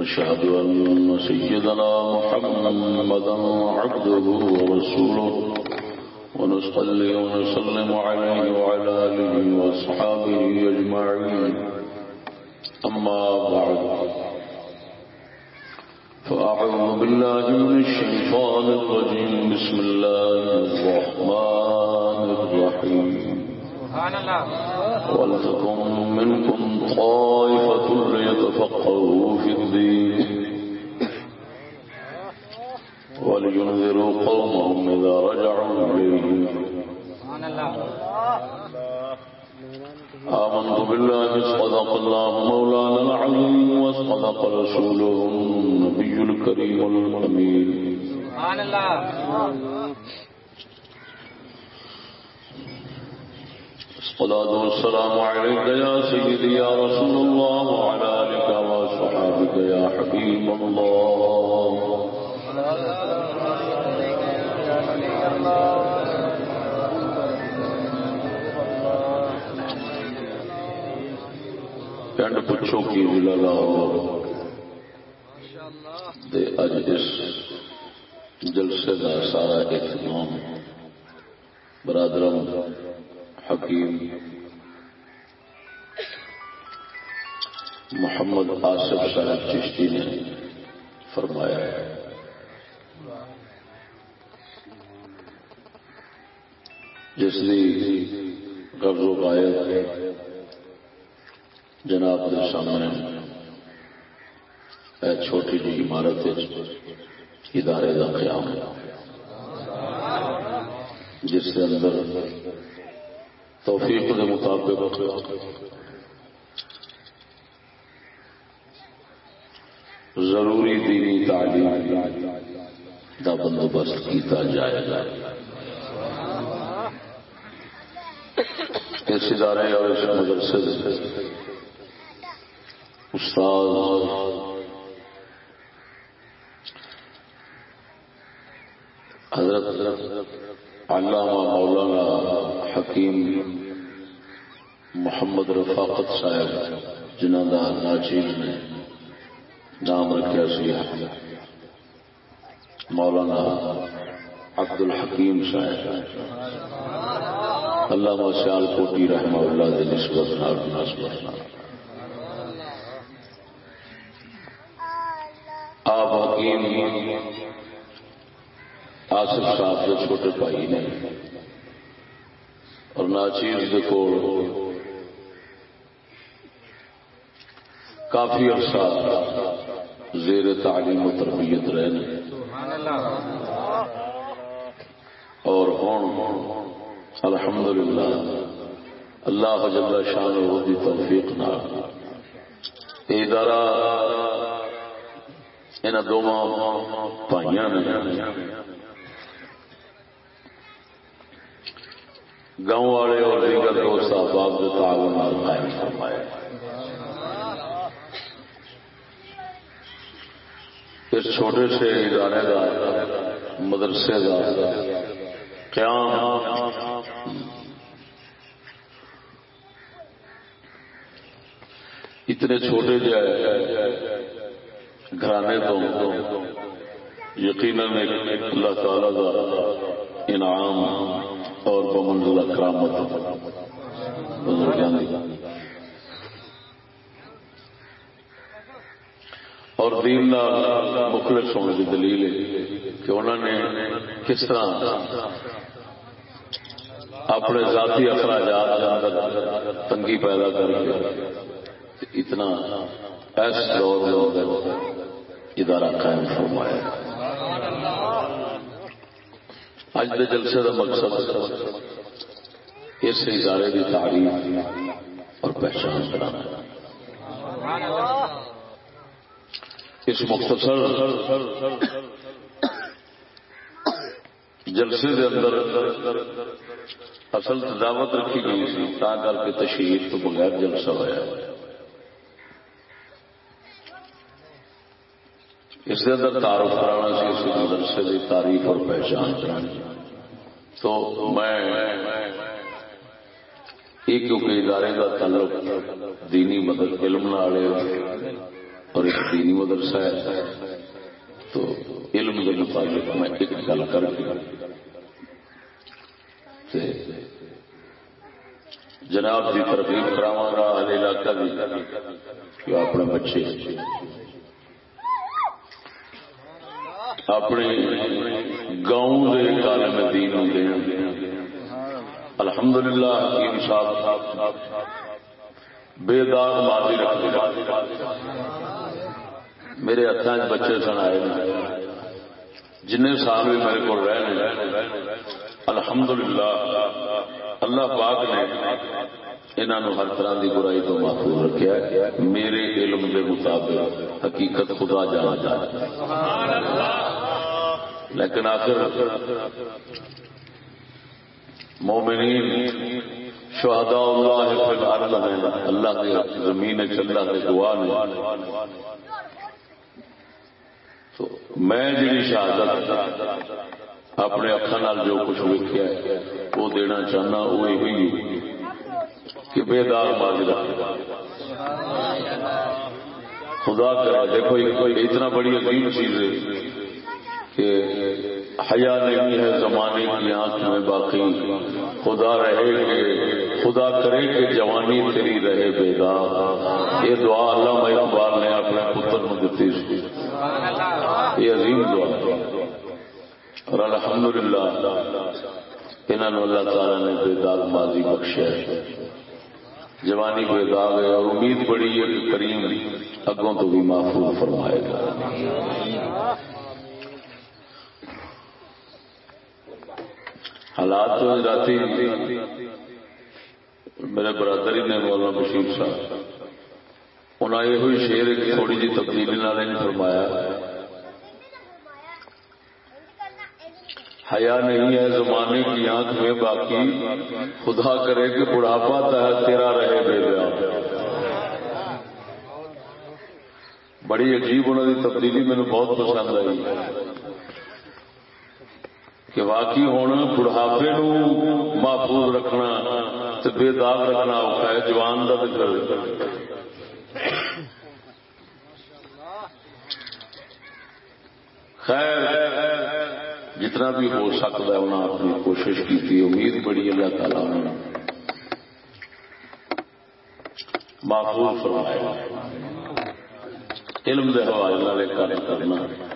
نشهد أن سيدنا محمدا عبده ورسوله ونصلي ونسلم عليه وعلى آله وأصحابه أجمعين. أما بعد فأعوذ بالله من الشيطان الرجيم. بسم الله الرحمن الرحيم. ولتكن منكم طائفة ليتفقهوا في الدين. ولينذروا قومهم إذا رجعوا إليهم. آمنت بالله صدق الله مولانا العظيم وصدق رسوله النبي الكريم الأمين. سبحان الله الصلاة والسلام عليك يا سيدي يا رسول الله وعلى آلك وصحابك يا حبيب الله. پنڈ پچھو کی ضلع لاہور دے اج اس جلسے کا سارا اہتمام برادرم حکیم محمد آصف صاحب چشتی نے فرمایا ہے۔ جس کی قبض و قائد جناب کے سامنے اے چھوٹی جی عمارت ادارے کا قیام۔ ہے جس کے اندر توفیق کے مطابق۔ ضروری دینی تعلیم کا بندوبست کیا جائے گا۔ اس ادارے اور اس مدرسے استاد حضرت علامہ مولانا حکیم محمد رفاقت صاحب جنہ کا ناچیز نے نام رکھا سی۔ مولانا عبد الحکیم صاحب، علامہ سیال کوٹی رحمہ اللہ دے نسبت نال مناسبت آپ حکیم آصف صاحب کے چھوٹے بھائی نے اور ناچیز کو کافی عرصہ زیر تعلیم و تربیت رہے اور ہوں الحمدللہ اللہ جل شان دی توفیق نہ ادارہ ان دونوں بھائیوں نے گاؤں والے اور دیگر دوست احباب کے تعاون قائم فرمایا اس چھوٹے سے ادارے کا مدرسے کا قیام۔ اتنے چھوٹے جائے گھرانے تو یقیناً اللہ تعالی کا انعام۔ اور بمنزلہ کرامت اور دین مخلص ہونے کی دلیل ہے کہ انہوں نے کس طرح اپنے ذاتی اخراجات تنگی پیدا کر کے اتنا ایس دور میں ادارہ قائم فرمایا۔ اج کے جلسے کا مقصد اس ادارے کی تعریف اور پہچان بنانا اس مختصر جلسے دے اندر اصل دعوت رکھی گئی سی، تا کر کے تشہیر تو بغیر جلسہ ہوا اس کے اندر تعارف کرانا سی، اس مدرسے کی تاریخ اور پہچان کرانی تو میں یہ کیونکہ ادارے کا تعلق دینی مدد علم والے اور ایک دینی مدرسہ ہے۔ تو علم کے مطابق میں ایک گل کر جناب کی ترغیب کراوا گا علاقہ بھی اپنے بچے اپنے گاؤں کے کالم دین ہوں الحمد للہ حکیم صاحب بے داغ ماضی میرے ہاتھ بچے سن آئے جن سال بھی میرے کو رہے الحمد للہ اللہ پاک نے انہوں ہر طرح کی برائی تو محفوظ رکھا میرے علم کے مطابق حقیقت خدا جانا جانا لیکن آخر مومنین، شہداء اللہ فی الارض ہیں، اللہ کے زمین چلا کے دعا نے تو میں جی شہادت اپنے اکھان جو کچھ ویکیا وہ دینا چاہنا، وہ یہ کہ بے دار ماجرا خدا کرا، دیکھو اتنا بڑی عظیم چیز ہے۔ کہ حیا نہیں ہے زمانے کی آنکھ میں باقی۔ خدا رہے کہ، خدا کرے کہ جوانی تیری رہے بیدار یہ دعا اللہ اقبال نے اپنے پتر میں دیتی اس کی یہ عظیم دعا۔ اور الحمد للہ انہوں اللہ تعالی نے بیدار ماضی بخشا جوانی بیدار ہے اور امید بڑی ہے کہ کریم اگوں تو بھی محفوظ فرمائے گا۔ حالات تو رات میرے برادری نے مولانا بشیر صاحب انہیں یہ ہوئی شیر تھوڑی جی تبدیلی نہیں فرمایا حیا نہیں ہے زمانے کی آنکھ میں، باقی خدا کرے کہ بڑھاپا تیرا رہے بے بیا بڑی عجیب انہوں کی تبدیلی میرے بہت پسند آئی۔ کہ واقعی ہوں بڑھاپے محفوظ رکھنا بے داغ رکھنا اور ہے، جوان کا ذکر خیر، جتنا بھی ہو سکتا ہے انہیں اپنی کوشش کی تھی امید بڑی اللہ تعالیٰ نے محفوظ فرمایا علم کے حوالے کرنا۔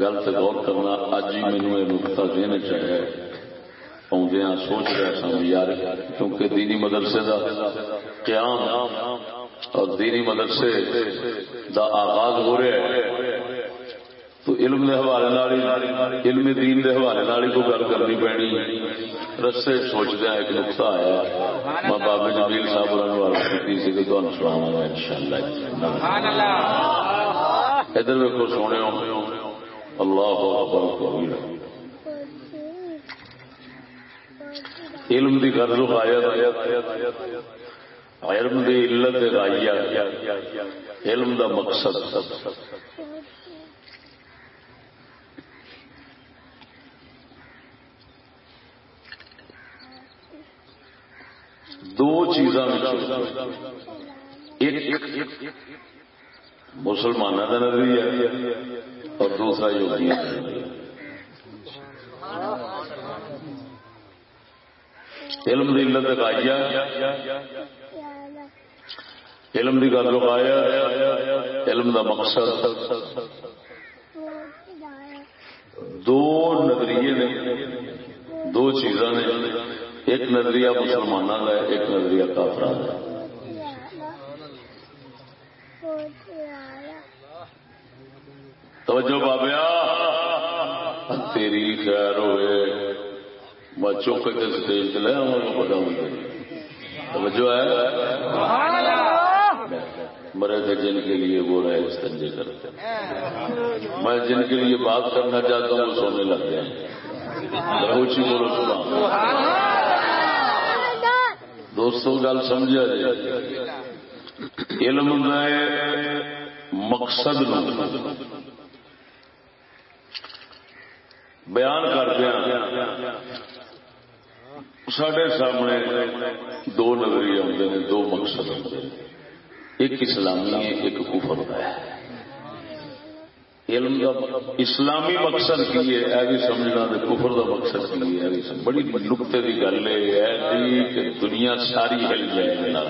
گل سے غور کرنا اج ہی مینو یہ نقطہ دینا چاہے آدھا سوچ رہا سا یار کیونکہ دینی مدرسے دا قیام اور دینی مدرسے دا آغاز ہو رہا ہے۔ تو علم دے حوالے علم دین دے حوالے کو گل کرنی پینی۔ رسے سوچدہ ایک نقطہ آیا۔ میں بابے جمیل صاحب کی سی کہ تمہیں سناوا ان شاء اللہ۔ ادھر ویکو سونے اللہ اکبر علم دی غرض آیت علم دی علت غائیا علم دا مقصد۔ دو چیزاں ایک مسلمانوں کا نظریہ۔ اور دوسرا یوگی علم کی علت لگائیا علم کی گل لگایا علم کا مقصد۔ دو نظریے نے، دو چیزاں نے۔ ایک نظریہ مسلمانوں کا ایک نظریہ کافر کا توجہ بابیا، تیری خیر ہوئے۔ میں چوک کے اسٹیج چ لے آؤں گا پتا ہوں توجہ ہے؟ مرے تھے جن کے لیے وہ رہے استنجے کرتے ہیں۔ میں جن کے لیے بات کرنا چاہتا ہوں، وہ سونے لگ گئے اونچی بولو سنا دوستوں، گل سمجھا جائے۔ علم مقصد بیان کردیا سڈے سامنے دو نظریے آتے ہیں، دو مقصد آتے ہیں۔ ایک اسلامی ہے ایک کفر ہے۔ علم کا اسلامی مقصد کی ہے یہ بھی سمجھنا کفر کا مقصد کی ہے بڑی نقطے کی گل ہے کہ دنیا ساری ہل جائے اللہ۔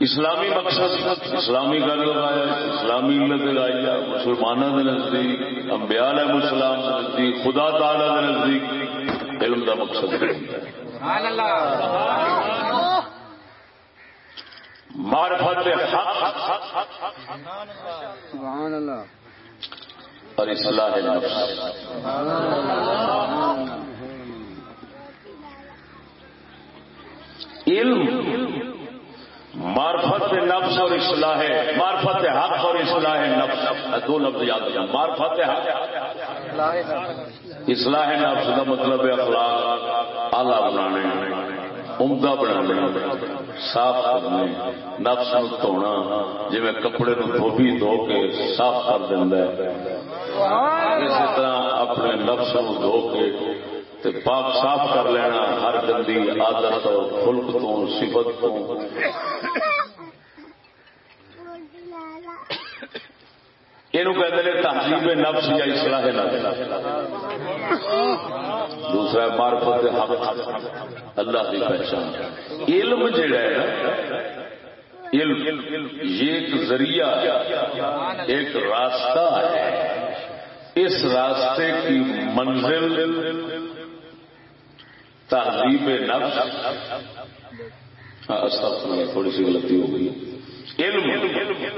اسلامی مقصد اسلامی گل لگایا اسلامی علت لگائی مسلمانوں کے نزدیک امبیال مسلام کے نزدیک خدا تعالی کے نزدیک علم کا مقصد معرفت اور اصلاح نفس۔ علم مارفت نفس اور اصلاح مارفت حق اور اصلاح نفس۔ دو لفظ یاد رکھنا مارفت حق۔ اصلاح نفس کا مطلب ہے اخلاق، آلہ بنانے، عمدہ بنا صاف کرنے، نفس نو دھونا۔ جی میں کپڑے نو دھوبی دھو کے صاف کر دینا اسی طرح اپنے نفس نو دھو کے پاک صاف کر لینا ہر گندی آدت فلک تو سفت تو۔ یہ تہذیب نفس یا اصلاح دوسرا مارفت حق۔ اللہ کی پہچان۔ علم جڑا ہے علم، یہ ایک ذریعہ، ایک راستہ ہے۔ اس راستے کی منزل تہذیب نفس۔ ہاں تھوڑی سی غلطی ہو گئی۔ علم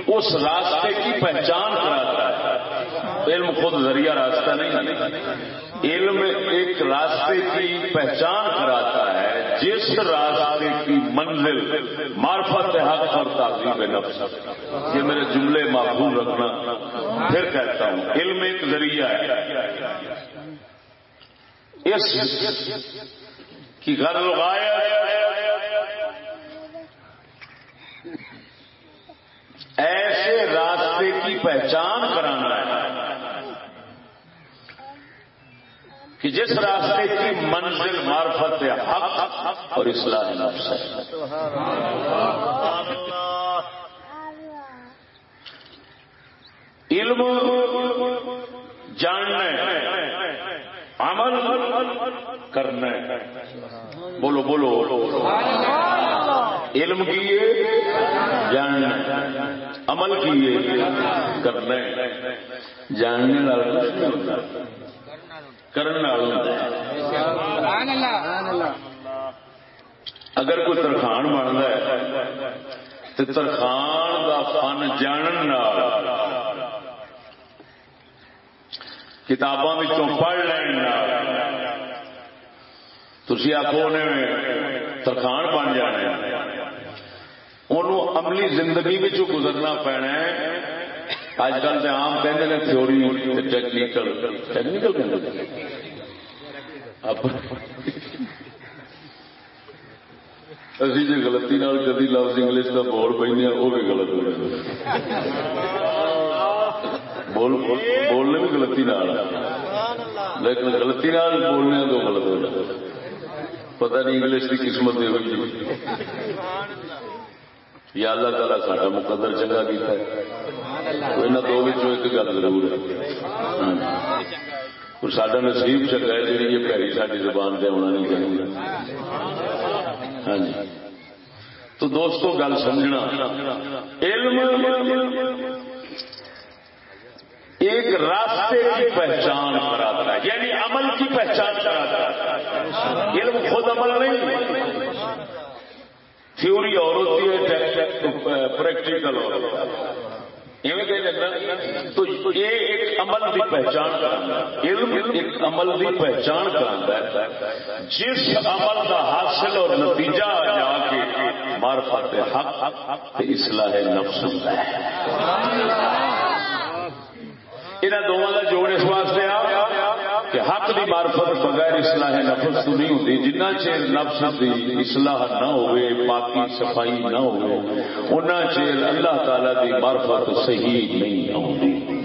اس راستے کی پہچان کراتا ہے۔ علم خود ذریعہ راستہ نہیں۔ علم ایک راستے کی پہچان کراتا ہے، جس راستے کی منزل، معرفت حق اور تعظیم نفس۔ یہ میرے جملے معقول رکھنا۔ پھر کہتا ہوں، علم ایک ذریعہ ہے۔ اس کی گھر لگایا ایسے راستے کی پہچان کرانا ہے کہ جس راستے کی منزل معرفت حق اور اصلاح نفس ہے۔ علم جاننا عمل کرنا بولو بولو۔ علم کیے جاننا عمل کیے کرنا جاننے کرنے اگر کوئی ترخان بنتا ہے، تو ترخان کا فن جان کتابوں پڑھ لینا تھی آخو نے ترخان بن جانا انہوں عملی زندگی بھی گزرنا پینا اج کل تو آم کہ تھوڑی ٹیکنیکل ٹیکنیکل اسی جی گلتی کدی لفظ انگلش کا بول پہ وہ بھی غلط ہو رہا بولنے بھی گلتی لیکن گلتی بولنے تو غلط ہو جاتا پتا نہیں انگلش کی قسمت یا اللہ تعالیٰ ساڈا مقدر چنگا کیا یہاں دو ایک گل ضرور ہے۔ سڈا نصیب چنگا ہے جی یہ پیری ساری زبان سے آنا نہیں چاہیے ہاں جی۔ تو دوستو، گل سمجھنا۔ علم ایک راستے کی پہچان کراتا ہے یعنی عمل کی پہچان کراتا ہے علم خود عمل نہیں تھیوری اور ہوتی ہے پریکٹیکل اور تو یہ ایک عمل کی پہچان علم ایک عمل کی پہچان کرتا ہے جس عمل کا حاصل اور نتیجہ جا کے مارفت حق اصلاح نفس ہوتا ہے یہاں دونوں کا جوڑ اس واسطے آ کہ حق دی معرفت بغیر اصلاح نفس تو نہیں ہوتی۔ جنہ چیر نفس دی اصلاح نہ ہوئے، پاکی صفائی نہ ہوئے اُنہ چیر اللہ تعالی دی معرفت صحیح نہیں ہوتی۔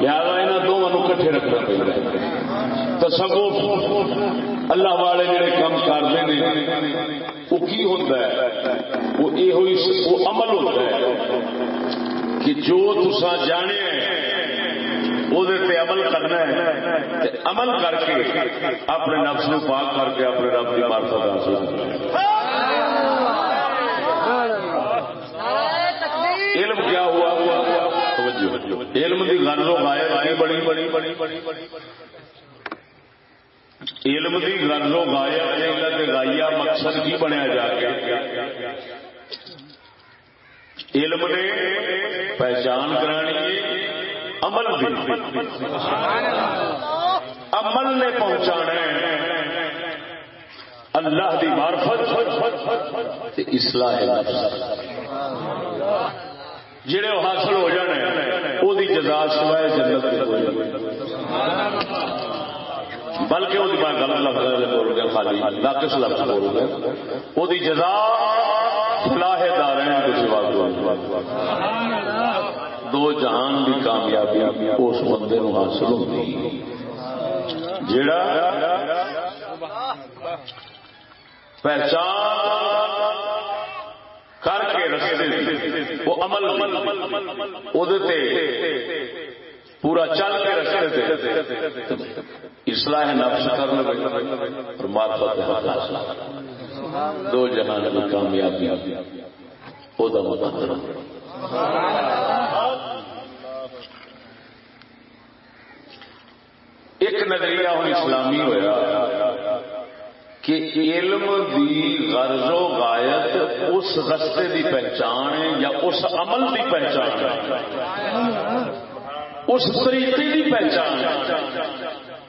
لہذا یہاں دونوں کٹھے رکھنا پڑتا تصوف اللہ والے جڑے کام کرتے ہیں وہ کی ہوتا ہے؟ وہ یہ عمل ہوتا ہے۔ کہ جو تسا جانے عمل کرنا ہے عمل کر کے اپنے نفس نو پاک کر کے اپنے رب کی مارفت حاصل علم کیا ہوا؟ علم کی گل و غائب بڑی بڑی بڑی بڑی بڑی علم کی گل و غائب گائیا مقصد کی بنیا جا کے۔ علم نے پہچان کرانی عمل عمل نے پہنچانا اللہ دی معرفت اصلاح جڑے وہ حاصل ہو جانے، وہ جزا سوائے جنت بلکہ وہ میں غلط لفظ بول گیا خالی۔ ناقص لفظ بول گیا وہ جزا فلاح دار کے سوا۔ دو جہان کی کامیابی اس بندے نو حاصل ہوتی جڑا پہچان کر کے رستے وہ عمل پورا چل کے رستے اصلاح نفس کر اور مارفت دو جہان کی کامیابی۔ وہ مطلب ایک نظریہ ہوں اسلامی ہوا کہ علم دی غرض و غایت اس رستے دی پہچان ہے یا اس عمل دی پہچان ہے۔ اس طریقے دی پہچان ہے۔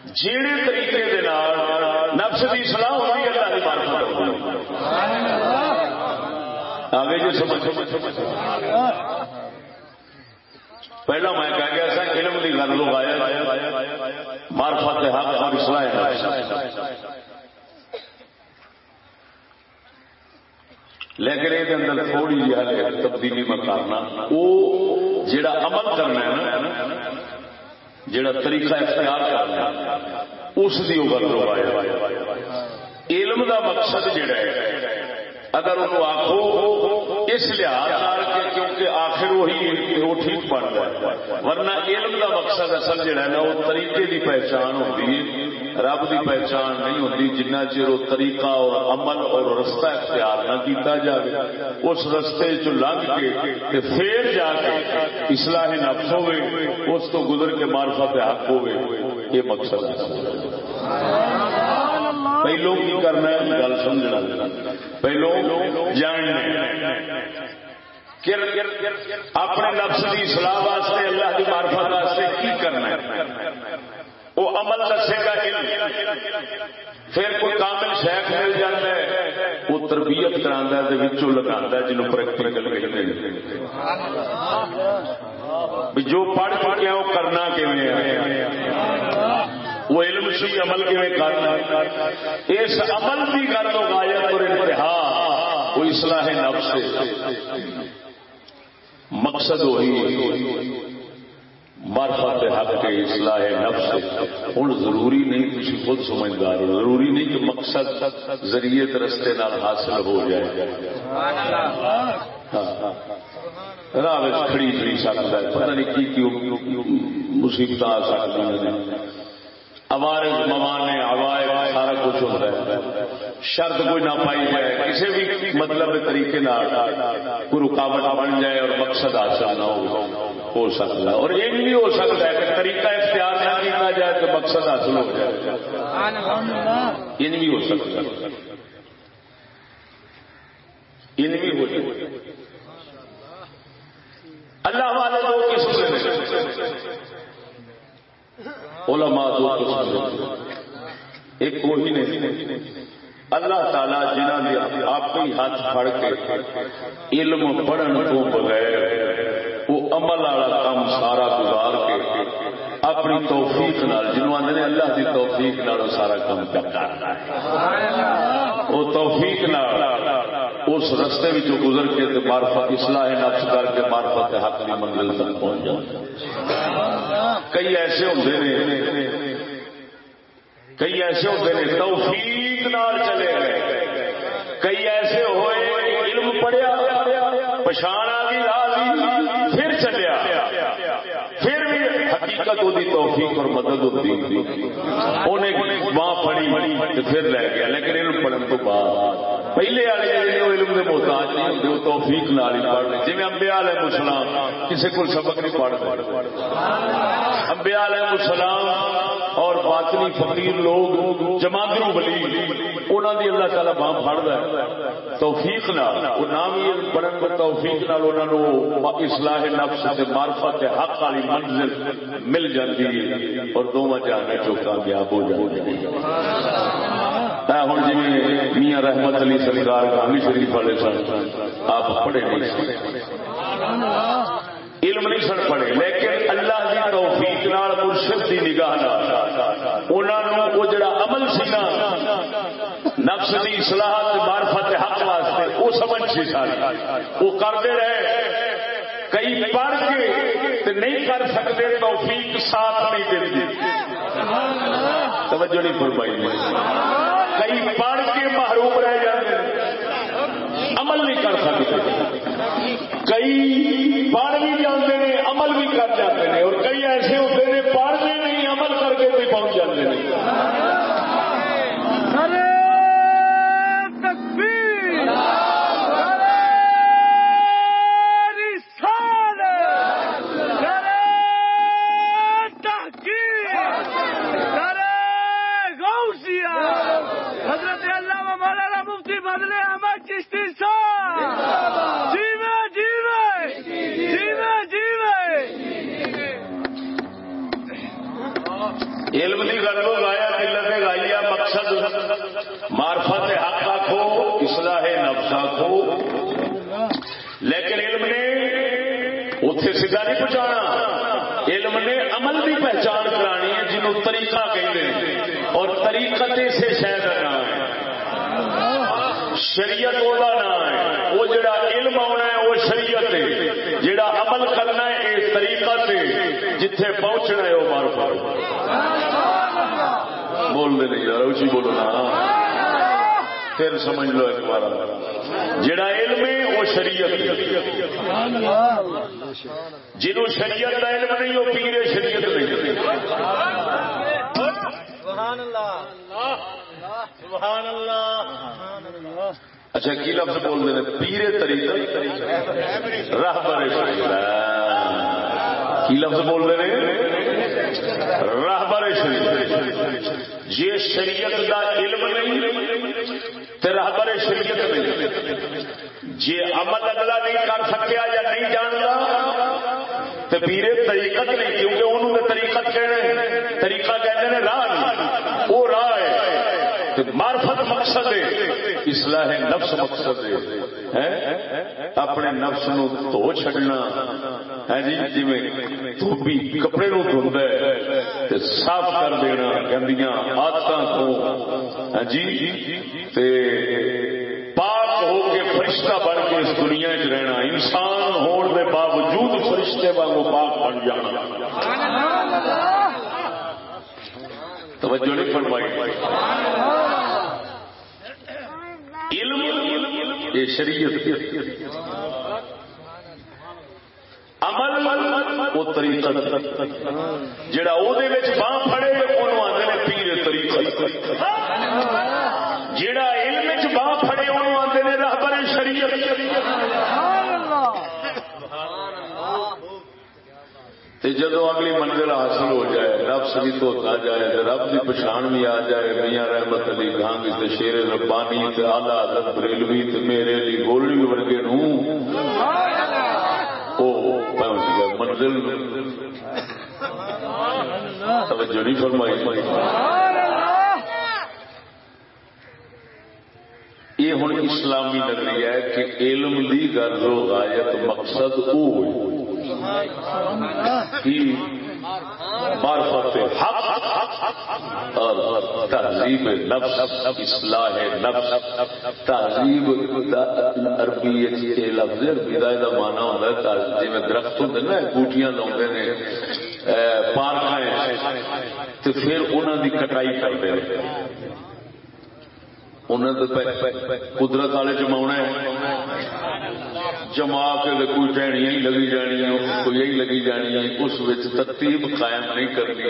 جیڑے طریقے دے نفس دی صلاح ہوئی اللہ کی معرفت آگے جو سمجھ پہلا میں کہہ گیا سا، علم کی گل لوگ آیا مارفت حق اور اسلام لیکن یہ اندر تھوڑی جی تبدیلی میں کرنا۔ وہ جڑا عمل کرنا ہے نا جڑا طریقہ اختیار کرنا اس کی وہ گل لوگ آیا علم کا مقصد جڑا ہے اگر انہوں آخو اس لحاظ کے کیونکہ آخر وہی وہ ٹھیک بن رہا ہے ورنہ علم کا مقصد اصل جہا ہے وہ طریقے کی پہچان ہوتی ہے۔ رب کی پہچان نہیں ہوتی جنہ چر وہ طریقہ اور عمل اور رستہ اختیار نہ کیتا جائے اس رستے چ لنگ کے پھر جا کے اصلاح نفس ہوئے اس تو گزر کے مارفت حق ہوئے یہ مقصد ہے۔ پہلو کی کرنا ہے گل سمجھنا۔ پہلو جاننا اپنے نفس کی سلاح واسطے اللہ کی مارفت واسطے کی کرنا ہے۔ وہ عمل دسے گا پھر کوئی کامل شیخ مل جاتا ہے، وہ تربیت کرا لگا جنوب پریکٹیکل جو پڑھ چکے ہیں، وہ کرنا کیون وہ علم سی عمل کی کرنا اس عمل کی گل تو غایت اور انتہا۔ وہ اصلاح نفس مقصد وہی مارفت حق کے اصلاح نفس ہوں، ضروری نہیں کسی خود سمجھدار ہو۔ ضروری نہیں کہ مقصد ذریعے رستے نال حاصل ہو جائے۔ ہاں، ہاں۔ راہ کھڑی کھڑی سکتا ہے۔ پتہ نہیں کی مصیبت آ سکتی عوارض موانے عوائد سارا کچھ ہوتا ہے۔ شرط کوئی نہ پائی جائے کسی بھی مطلب طریقے کوئی رکاوٹ بن جائے اور مقصد حاصل نہ ہو ہو سکتا ہے۔ اور یہ بھی ہو سکتا ہے کہ طریقہ اختیار نہ کیا جائے تو مقصد حاصل ہو جائے۔ ان بھی ہو سکتا۔ ہے ان بھی ہو جائے اللہ والے دو قسم علماء دو قسم ایک وہی نہیں اللہ تعالی جنہ نے اپنی ہاتھ پھڑ کے علم پڑھن تو بغیر وہ عمل والا کام سارا گزار کے اپنی توفیق نال جنوب آدھے اللہ کی توفیق نال سارا کام کرتا ہے۔ وہ توفیق نال اس رستے گزر کے مارفت اصلاح نفس کر کے مارفت حق کی منزل تک پہنچ جاتا کئی ایسے ہوتے ہیں کئی ایسے ہوتے ہیں توفیق نال چلے گئے۔ کئی ایسے ہوئے، علم پڑھیا پچھان آ گئی راہ پھر چلیا پھر بھی حقیقت وہ توفیق اور مدد ہوتی انہیں ماں پڑی پھر لے گیا، لیکن علم پڑھن تو بعد۔ پہلے والے علم کے محتاج نہیں ہوتے وہ توفیق نال ہی پڑھ جی امبیا علیہ السلام کسی کو سبق نہیں پڑھ امبیا علیہ السلام اور باطنی فقیر لوگ جماگرو بلی انہوں دی اللہ تعالیٰ باں پڑھتا ہے۔ توفیق نال وہ نام ہی پڑھن کو توفیق نال انہوں نے اصلاح نفس سے معرفت حق والی منزل مل جاتی ہے۔ اور دونوں جانے جو کامیاب ہو جاتے ہیں ہوں جی میاں رحمت علی سرکار کہانی شریف والے سن، آپ پڑھے نہیں علم نہیں سن پڑے لیکن اللہ کی توفیق نال، مرشد کی نگاہ نال انہوں وہ جڑا عمل سی نا، نفس کی اصلاح مارفت حق واسطے، وہ سمجھ سی ساری۔ وہ کرتے رہے۔ کئی پڑھ کے نہیں کر سکتے، توفیق ساتھ نہیں دیں توجہ نہیں فرمائی کئی پڑھ کے محروم رہ جاتے عمل نہیں کر سکتے۔ کئی پڑھ بھی جاتے ہیں، عمل بھی کر جاتے ہیں۔ اور کئی ایسے ہوتے ہیں، پڑھ بھی نہیں، عمل کر کے بھی پہنچ جاتے مارفت حق آخو اصلاح نفس آخو لیکن علم نے اتے سیدھا نہیں پہنچانا علم نے عمل کی پہچان کرانی ہے جنہوں طریقہ کہیں اور طریقہ سے شہر کا نام ہے شریعت وہ نام ہے وہ جڑا علم آنا ہے، وہ شریعت ہے۔ جڑا عمل کرنا ہے، اس طریقہ سے جتھے پہنچنا ہے، وہ مارفت بول دے نہیں یار اچھی جی بولو نا۔ پھر سمجھ لو ایک بار۔ جڑا علم ہے، وہ شریعت جنہوں شریعت کا علم نہیں، وہ پیرے شریعت نہیں۔ سبحان اللہ۔ اچھا کی لفظ بول رہے پیرے طریقہ. راہ بر کی لفظ بول رہے راہ بر شریعت یہ شریعت کا علم نہیں راہبر شریعت نہیں. جی عمل اگلا نہیں کر سکیا یا نہیں جانتا تو پیرے طریقت نہیں، کیونکہ انہوں نے طریقت کہنے طریقہ کہتے ہیں راہ وہ راہ ہے مارفت مقصد ہے، اصلاح نفس مقصد ہے۔ اپنے نفس نو دھو چڈنا ہے جی؟ جی دھوبی کپڑے نو دھوند صاف کر دینا گندیاں آدت کو جی؟ پاک ہو کے فرشتہ بن کے اس دنیا چ رہنا۔ انسان ہون کے باوجود فرشتے واگ پاک بن جانا۔ توجہ نہیں فرمائی علم یہ شریعت عمل وہ طریقہ جڑا وہ باہ پڑے وہ آدھے پیر طریقہ۔ جڑا علم چ باہ پڑے وہ آتے ہیں رہبر شریعت۔ جدو اگلی منزل حاصل ہو جائے رب بھی دھوتا جائے، رب کی پچھان بھی آ جائے، میاں رحمت علی گانگ تے شیر ربانی تے آلہ حضرت بریلوی تے میرے علی گولڈی ورگے نو وہ پہنچ گیا منزل توجہ نہیں فرمائی۔ یہ ہوں اسلامی نگری ہے کہ علم دی غرض و غایت مقصد وہ معرفت حق اور تہذیب نفس، اصلاح نفس، تہذیب عربی لفظ عربی کا مانا ہوتا ہے جی درخت ہوتے نا بوٹیاں لاؤنڈے نے پارک پھر انہوں کی کٹائی کرتے ہیں قدرت والے جما جما کے کوئی ٹہنیاں ہی لگی جانی کوئی یہی لگی جانی اس ترتیب قائم نہیں کرنی۔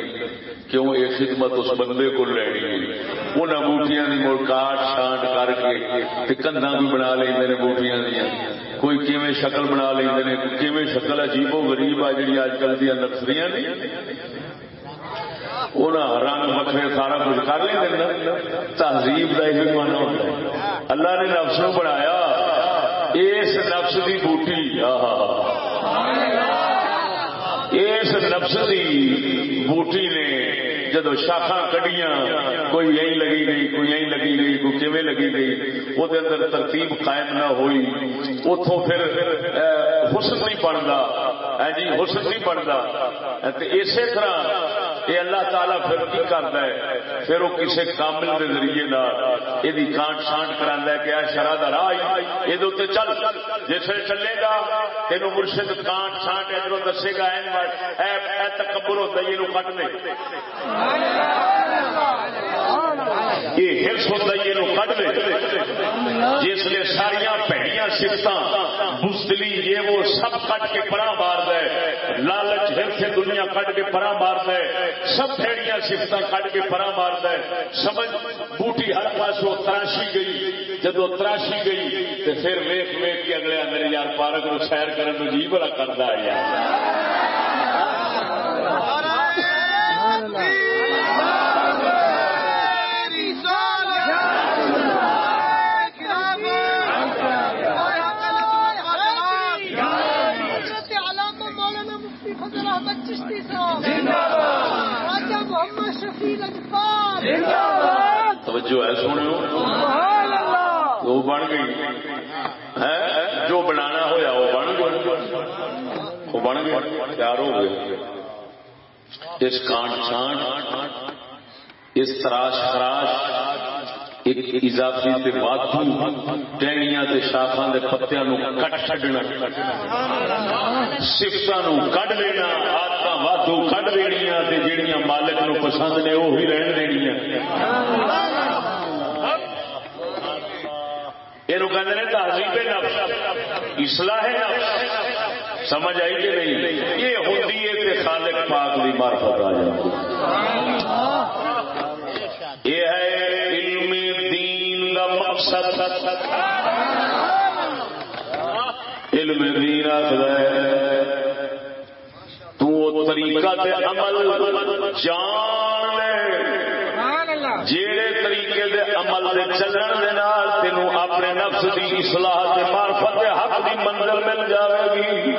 کیوں؟ یہ خدمت اس بندے کو لینی ان بوٹیاں کی مڑ کاٹ چھانٹ کر کے کندھا بھی بنا لیں بوٹیاں دیا کوئی کیویں شکل بنا لیں کیویں شکل عجیب و غریب آ جی اج کل دیا نرسریاں رنگ بکھرے سارا کچھ کر لیں تہذیب کا یہ مانا ہوتا ہے۔ اللہ نے نفس نو بنایا۔ اس نفس کی بوٹی۔ اس نفس کی بوٹی نے جدو شاخا کڈیاں، کوئی یہی لگی گئی، کوئی یہی لگی گئی، کوئی کیویں لگی گئی، وہ اندر ترتیب قائم نہ ہوئی۔ اتوں پھر حسن نہیں بنتا ہاں جی حسن نہیں بنتا اسی طرح یہ اللہ تعالیٰ پھر کی کرتا ہے؟ پھر وہ کسی کامل کے ذریعے یہ کانٹ شانٹ کرا کہ شرح کا راہ یہ چل۔ جس چلے گا تین مرشد کانٹ شانٹ ادھر دسے گا تکبر ہوتا ہے یہ کٹ دے۔ یہ ہرس ہوتا ہے یہ کٹ دے۔ جس نے ساریا پیڑیاں سفت بزدلی یہ وہ سب کٹ کے پرا مار دے۔ لالچ ہرس دنیا کٹ کے پرا مار دے۔ سب پیڑیاں سفت کٹ کے پرا مار دے۔ سمجھ، بوٹی ہر پاس وہ تراشی گئی۔ جب تراشی گئی تو پھر ویخ ویخ کے اگلے میرے یار پارک نو سیر کرنے جی بڑا کرتا ہے، یار توجہ ہے سونے وہ بن گئی جو بنانا ہوا وہ بن گیا وہ بن گیا تیار ہو گئے۔ اس کانٹ چھانٹ اس تراش خراش، ایک اضافی تے وادو ٹہنیاں تے شاخاں دے پتیاں نو کٹ چھڈنا۔ صفتاں نو کڈ لینا عادتاں وادو کڈ لینیاں تے جڑیاں مالک نو پسند نے وہی رہن دینیاں یہ کہتے ہیں تہذیب نفس، اصلاح نفس۔ سمجھ آئی کہ نہیں؟ یہ ہوتی ہے کہ خالق پاک بھی مارفت آ جاتی یہ ہے علم دین کا مقصد۔ علم دین آخر تو طریقہ تے عمل جان جیڑے طریقے چلن دے نال تینو اپنے نفس دی اصلاح دے معرفت حق دی منزل مل جاوے گی۔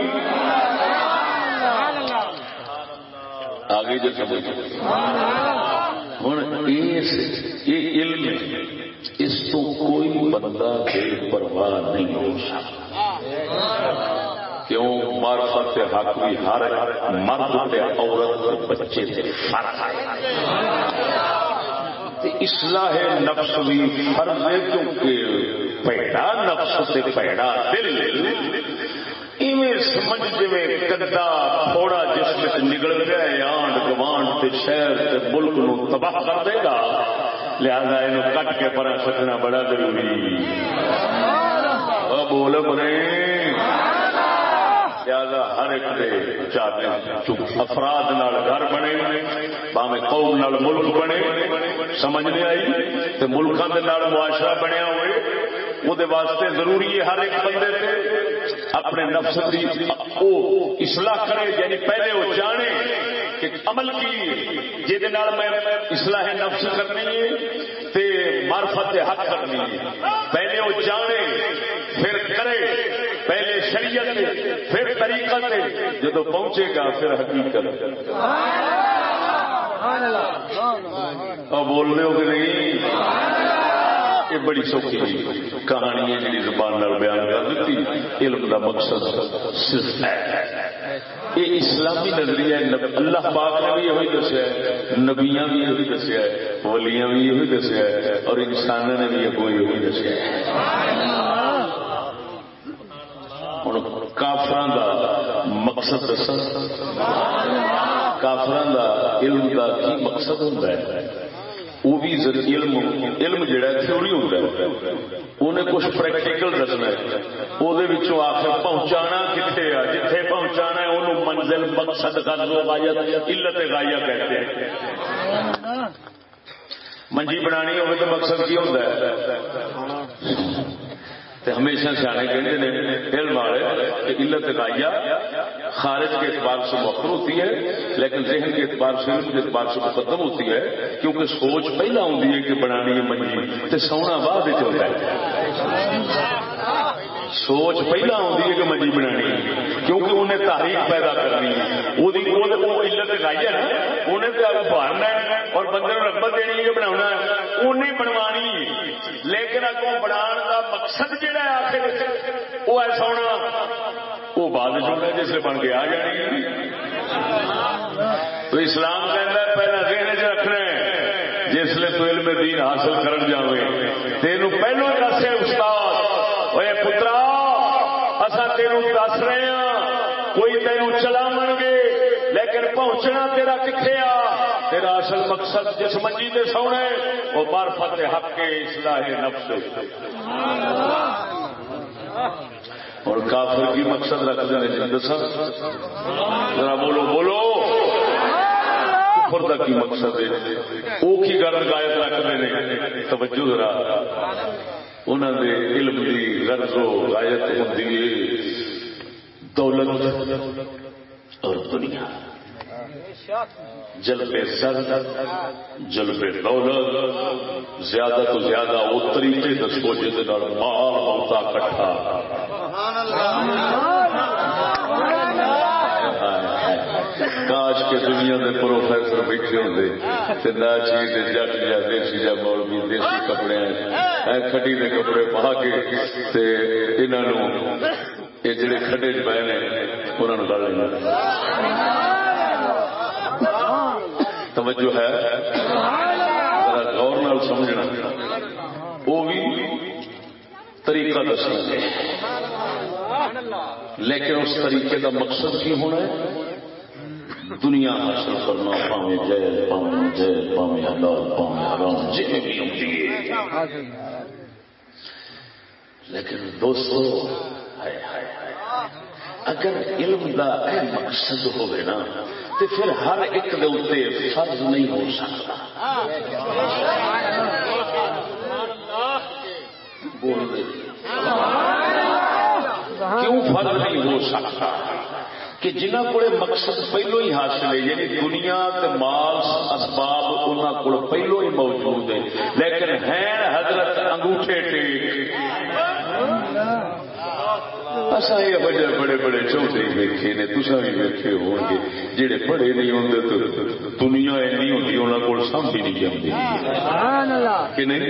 آگے جو سمجھ۔ ہوں یہ علم اس تو کوئی بندہ بے پرواہ نہیں ہو سکتا۔ کیوں؟ معرفت حق بھی ہر مرد عورت بچے سے فرق ہے۔ اصلاح نفس بھی فرض ہے کیونکہ پیڑا نفس سے پیڑا دل۔ سمجھ جی کدا تھوڑا جس میں نکل گیا آنڈ گوانڈ شہر تے ملک نو تباہ کر دے گا لہذا یہ کٹ کے پر سکنا بڑا ضروری۔ بول بنے۔ لہذا ہر ایک دے چاہتے افراد نال گھر بنے باوے قوم نال ملک بنے، سمجھ نہیں آئی؟ تو ملکوں کے نال معاشرہ بنیا ہوئے وہ واسطے ضروری ہے ہر ایک بندے سے اپنے نفس کی اصلاح کرے یعنی پہلے وہ جانے کہ عمل کی جہد میں اصلاح نفس کرنی ہے، تے معرفت حق کرنی ہے۔ پہلے وہ جانے، پھر کرے۔ پہلے شریعت پھر طریقت جب پہنچے گا پھر حقیقت. بول رہے ہو کہ نہیں؟ یہ بڑی سوکھی کہانی ہے جی زبان بیان کر دیتی. علم کا مقصد صرف ہے. یہ اسلامی نظریہ اللہ پاک نے بھی یہ دسیا نبیاں بھی یہ دسیا ولیاں بھی یہ دسیا اور انسان نے بھی اگوں یہ دسیا ہوں کافران کا مقصد دس کافران کا علم کا کی مقصد ہوتا ہے وہ بھی علم علم جڑا تھوڑی ہوتا ہے انہیں کچھ پریکٹیکل دسنا ہے وہ آخر پہنچانا کتنے آ جتھے پہنچانا ہے انہوں منزل مقصد کر لو غایت علت غایہ کہتے ہیں منجی بنانی ہوگی تو مقصد کی ہوتا ہے ہمیشہ سیانے کہتے ہیں علم والے، کہ علت غائیا خارج کے اعتبار سے مؤخر ہوتی ہے، لیکن ذہن کے اعتبار سے، علم کے اعتبار سے مقدم ہوتی ہے، کیونکہ سوچ پہلا ہوتی ہے کہ بنانی ہے منجی تو سونا بعد ہوتا ہے۔ سوچ پہلا آتی ہے کہ منجی بنا کیونکہ انہیں تاریخ پیدا کرنی وہ لگائی ہے نا انہیں تو ابھارنا ہے اور بندے رغبت دینی ہے بنا انہیں بنوانی لیکن اگوں بنا کا مقصد جہا ہے آخر وہ ایسا ہونا وہ بعد چاہتا جس سے بن کے آ جانی تو اسلام کہتا ہے پہلا ذہن چ رکھنا ہے جس لیے تو علم دین حاصل کرن جاوے تینوں پہلو دسے استاد وہ پترا اصا تینوں دس رہے ہاں کوئی تینوں چلا پہنچنا تیرا کتنے آ؟ تیرا اصل مقصد جس منجی دے سونے، وہ مارفت حق کے اصلاح نفس اور کافر کی مقصد رکھتے ہیں دسا ذرا بولو بولو۔ کفر کا کی مقصد ہے؟ وہ کی گرد گایت رکھتے ہیں توجہ ذرا۔ انہوں نے علم کی غرض و غایت ہوتی ہے۔ دولت اور دنیا۔ جلب سر جلب دولت، زیادہ تو زیادہ وہ طریقے دسو جہد مال ہوتا کٹھا۔ کاش کے دنیا کے پروفیسر بیٹھے ہوتے نہ چیز جٹ جا دیسی جا مولوی دیسی کپڑے کھٹی کے کپڑے پا کے انہوں یہ جڑے کھڈے پے نے انہوں نے گل توجہ ہے۔ ذرا غور نال سمجھنا۔ وہ بھی طریقہ دسنا۔ لیکن اس طریقے کا مقصد کی ہونا ہے؟ دنیا حاصل کرنا پاوے جے پاوے جے پاوے حلال پاوے حرام جی بھی ہوتی ہے لیکن دوستو، ہائے ہائے اگر علم دا اے مقصد ہوئے نا تو پھر ہر ایک دے اتنے فرض نہیں ہو سکتا۔ کیوں فرض نہیں ہو سکتا؟ کہ جنہ کو مقصد پہلو ہی حاصل ہے یعنی دنیا کے مال، اسباب انہوں کو پہلو ہی موجود اصا یہ وجہ بڑے بڑے چوتھے ویکے نے تصا بھی ویکے ہو گے جہے پڑھے نہیں ہوں تو دنیا اینی ہوتی انہوں کو سمجھ نہیں جاتی کہ نہیں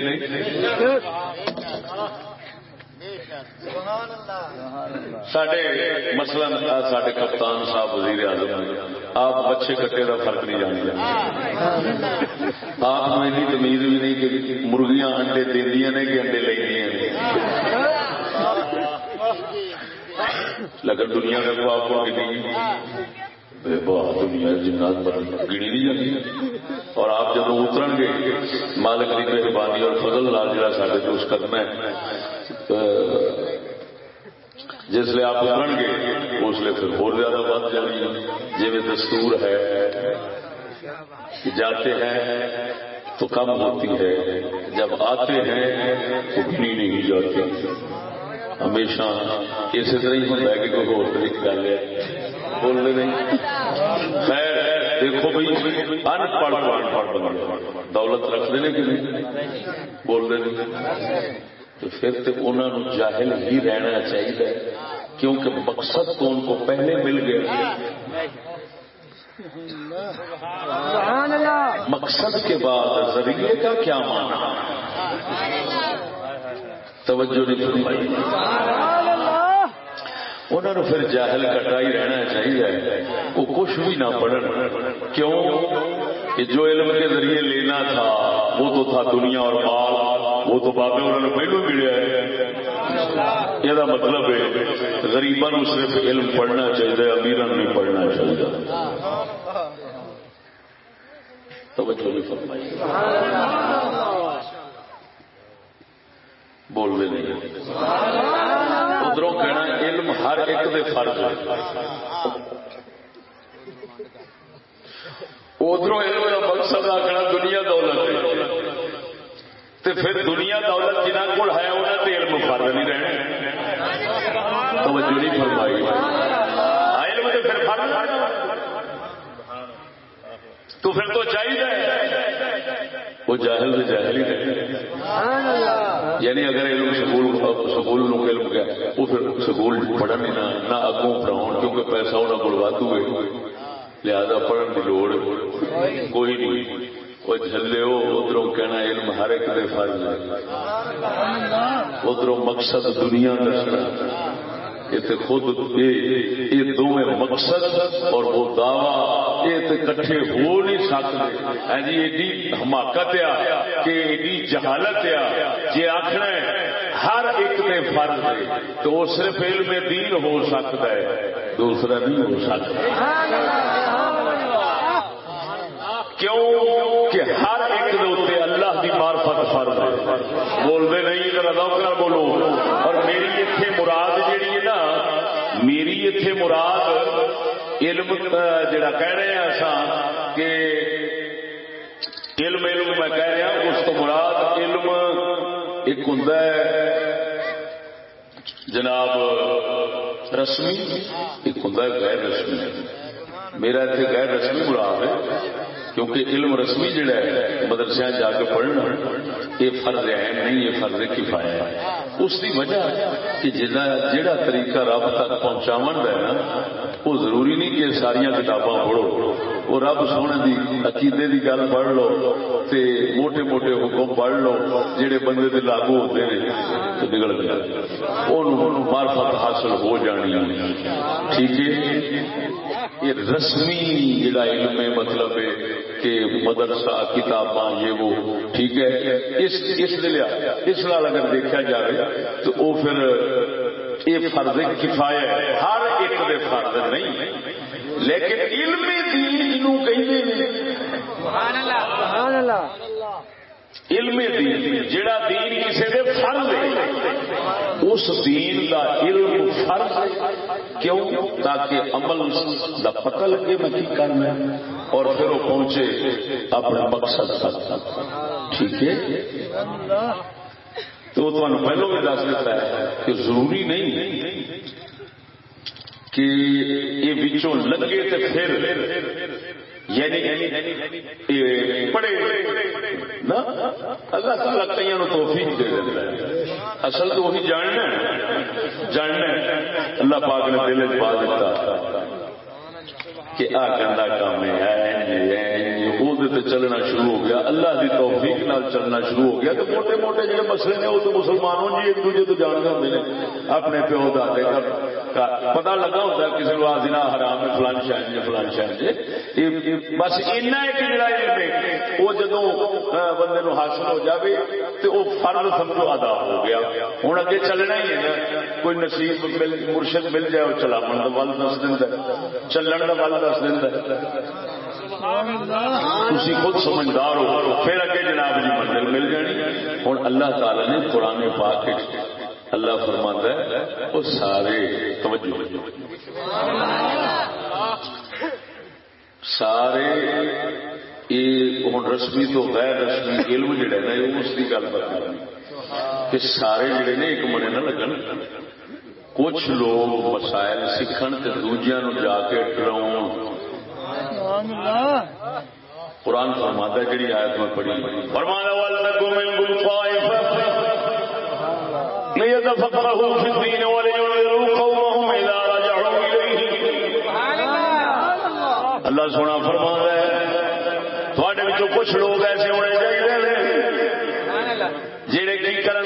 سڈے مسلم سڈے کپتان صاحب وزیر اعظم آپ بچے کٹے کا فرق نہیں جانتے آپ میں تمیز بھی نہیں کہ مرغیاں انڈے دیا نے کہ انڈے لے لیکن دنیا کا کو آپ کو دنیا جنات گنی نہیں جاتی اور آپ جب اتر گے، مالک کی مہربانی اور فضل لال جا سارے تو اس قدم ہے۔ جس لیے آپ اتر گے، اس لیے پھر اور زیادہ بات جانی جی دستور ہے جاتے ہیں تو کم ہوتی ہے، جب آتے ہیں تو گنی نہیں جاتی ہمیشہ اسی طرح ہی ہوتا ہے کہ کوئی اور طریقہ گل ہے۔ بولنے نہیں۔ خیر دیکھو بھائی ان پڑھ ان پڑھ بندے دولت رکھتے ہیں کہ نہیں؟ بول رہے نہیں۔ تو پھر تو انہوں نے جاہل ہی رہنا چاہیے کیونکہ مقصد تو ان کو پہلے مل گیا۔ مقصد کے بعد ذریعے کا کیا مانا توجہ نہیں فرمائی۔ انہوں نے پھر جاہل کٹا ہی رہنا چاہیے۔ وہ کچھ بھی نہ پڑھن۔ کیوں؟ کہ جو علم کے ذریعے لینا تھا، وہ تو تھا دنیا اور مال۔ وہ تو بابے انہوں نے پہلو ملیا ہے۔ یہ مطلب ہے غریبان صرف علم پڑھنا چاہیے امیر نہیں پڑھنا چاہیے۔ توجہ نہیں فرمائی۔ بول دے نہیں ادھر کہنا علم ہر ایک دے فرض ہے ادھر علم کا مقصد آخنا دنیا دولت تو پھر دنیا دولت جنہ کو ہے انہوں نے علم فرض نہیں رہنا توجہ نہیں فرمائی علم تو پھر فرض تو پھر تو چاہیے وہ جاہل تو جاہل ہی رہے۔ یعنی اگر علم سکول سکول لوگ علم گیا، وہ پھر سکول پڑھن نہ نہ اگوں پڑھاؤ کیونکہ پیسہ انہوں کو وادو ہے۔ لہذا پڑھن کی لوڑ کوئی نہیں۔ وہ جلے ہو ادھر کہنا علم ہر ایک دے فرض ہے۔ ادھر مقصد دنیا دسنا یہ خود یہ دونوں مقصد اور وہ دعوی یہ کٹھے ہو نہیں سکتے۔ ہاں جی ایڈی حماقت آ کہ ایڈی جہالت آ جی آخنا ہر ایک دے فرض ہے تو وہ صرف علم دین ہو سکتا ہے، دوسرا نہیں ہو سکتا۔ کیوں؟ کہ ہر ایک دے اللہ کی مارفت فرض ہے۔ بولتے نہیں، ذرا دوکرا بولو۔ اتے مراد علم جڑا کہہ رہے ہیں اصا کہ علم علم میں کہہ رہا اس تو مراد علم ایک ہوں جناب رسمی، ایک ہوں غیر رسمی۔ میرا اتنے غیر رسمی مراد ہے۔ کیونکہ علم رسمی جڑا ہے مدرسے جا کے پڑھنا، یہ فرض ہے، نہیں، یہ فرض کفایا ہے۔ اس کی وجہ کہ جڑا طریقہ رب تک پہنچاو ہے نا، وہ ضروری نہیں کہ ساریا کتاباں پڑھو۔ وہ رب سونے دی عقیدے دی گل پڑھ لو تے موٹے موٹے حکم پڑھ لو جڑے بندے دے لاگو ہوتے ہیں تو نکل گیا مارفت حاصل ہو جانی۔ ٹھیک ہے؟ یہ رسمی جڑا علم ہے مطلب ہے کہ مدرسہ، کتاباں، یہ وہ۔ ٹھیک ہے؟ اس اس لیا، اس نال اگر دیکھا جائے تو وہ پھر یہ فرض کفایا ہے۔ ہر ایک دے فرض نہیں، لیکن علمی کہیں سبحان اللہ علم دین جڑا دین کسی دے فرض ہے اس دین دا علم فرض کیوں؟ تاکہ عمل دا پتہ لگے میں کی کرنا اور پھر وہ پہنچے اپنے مقصد تک۔ ٹھیک ہے؟ تو تمہیں پہلو بھی دس دیتا ہے کہ ضروری نہیں کہ یہ لگے تو پھر یعنی پڑھے اللہ تعالیٰ کئی توفیق دے دیتا ہے اصل تو وہی جاننا جاننا اللہ پاک نے دل پا دیتا کہ آ گندا کام ہے۔ تے چلنا شروع ہو گیا، اللہ کی توفیق نال چلنا شروع ہو گیا۔ تو موٹے موٹے جڑے مسئلے نے، وہ تو مسلمانوں جی ایک دوجے تو جانتے ہوتے ہیں اپنے پیو دے۔ کا پتا لگا ہوتا ہے کسی کو آدھنا حرام ہے، فلان شہر جی فلان شہر جی۔ بس اینا ایک جڑا علم وہ جدو بندے نو حاصل ہو جاوے تو وہ فرض سمجھو ادا ہو گیا۔ ہوں اگے چلنا ہی ہے نا۔ کوئی نصیب مل، مرشد مل جائے، وہ چلاو کا ول دس دن چلن کا ول دس دن تھی خود سمجھدار ہو، پھر اگے جناب جی منزل مل جانی۔ ہوں اللہ تعالی نے قرآن پاک اللہ فرماتا ہے وہ سارے توجہ۔ سارے ہوں رسمی تو غیر رسمی علم جڑے نا اس کی گل بتا کہ سارے جڑے نے ایک منے نہ لگن۔ کچھ لوگ مسائل سیکھن دوجیا جا کے ڈراؤ قرآن فرماتا ہے جڑی آیت میں پڑھی۔ فرمانا والدکم اللہ۔ سونا فرماتا ہے تھوڑے بچوں کچھ لوگ ایسے ہونے چاہیے جہے جڑے کی کرن؟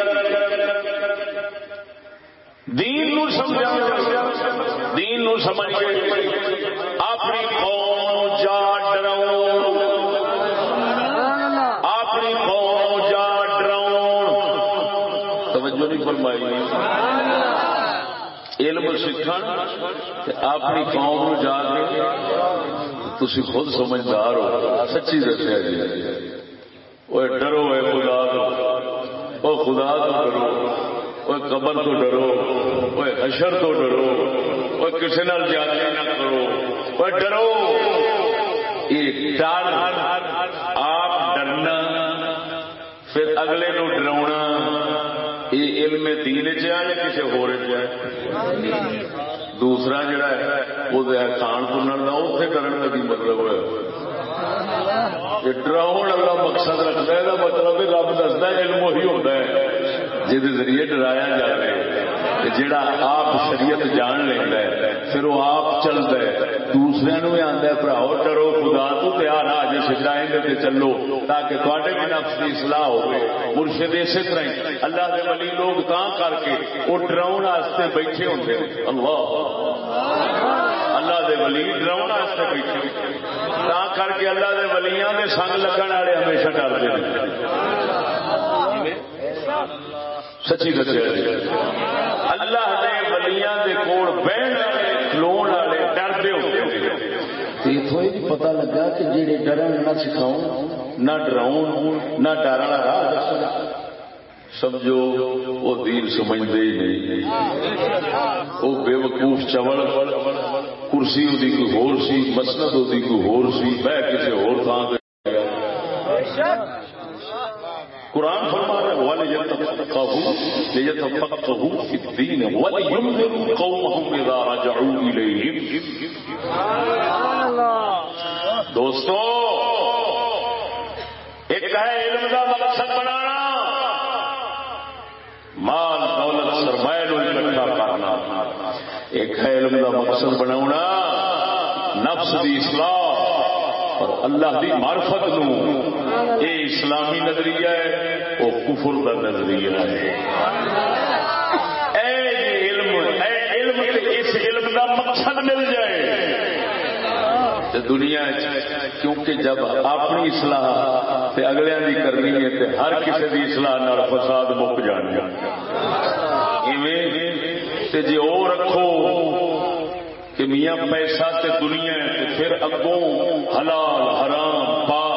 دین نو سمجھا دین نو سمجھ کے علم اپنی قوم نو جا کے تھی خود سمجھدار ہو، سچی دسیا جی۔ وہ ڈرو ہے خدا تو وہ خدا تو ڈرو۔ وہ قبر تو ڈرو۔ وہ حشر تو ڈرو۔ وہ کسی نال جانے نہ کرو۔ وہ ڈرو۔ یہ ڈر آپ ڈرنا، پھر اگلے نو ڈراؤنا یہ علم دین چاہے کسی ہو دوسرا جڑا ہے، وہ کھان پنن کا اتنے کرنے کا مطلب ہے ڈراؤن والا مقصد رکھتا ہے مطلب رب دستا علم وہی ہوتا ہے۔ جہد ذریعے ڈرایا جائے جڑا آپ شریعت جان لینا ہے پھر وہ آپ چلتا ہے دوسرے نو بھی آتا ہے پراؤ ڈرو، خدا تو تیار آ جی سجائیں گے چلو، تاکہ تے بھی نفس کی سلاح ہوگی مرشد اسی طرح اللہ کے ولی لوگ تا کر کے وہ ڈراؤ بیٹھے ہوتے اللہ۔ اللہ دے ولی ڈراؤ بیٹھے تا کر کے اللہ دے ولیاں دے سنگ لگن والے ہمیشہ ڈرتے ہیں۔ سچی دسیا اللہ دے ولیاں دے کول بہن کھلو والے ڈر ڈرتے ہوتے پتا لگا کہ جی ڈرن نہ سکھاؤ نہ ڈراؤ نہ ڈر والا راہ سمجھو وہ دین سمجھتے ہی نہیں وہ بے وقوف چوڑ کرسی وہ کوئی ہور سی مسند وہ کوئی ہور سی بہ کسی ہور تھان قرآن فرما رہے وليتفقهوا ليتفقهوا في الدين ولينذروا قومهم اذا دوستو، ایک ہے علم کا مقصد بنانا، مال، دولت، سرمایہ نو اکٹھا کرنا۔ ایک ہے علم کا مقصد بنا نفس دی اصلاح، اور اللہ دی معرفت نو۔ اے اسلامی نظریہ ہے، وہ کفر کا نظریہ ہے۔ اے جی علم اے علم اس علم کا مقصد مل جائے۔ دنیا کیونکہ جب اپنی اصلاح تے اگلے کی کرنی ہے تے ہر کسی کی اصلاح نال فساد مک جان تے جی وہ رکھو کہ میاں پیسہ تے دنیا تے پھر اگوں حلال، حرام پا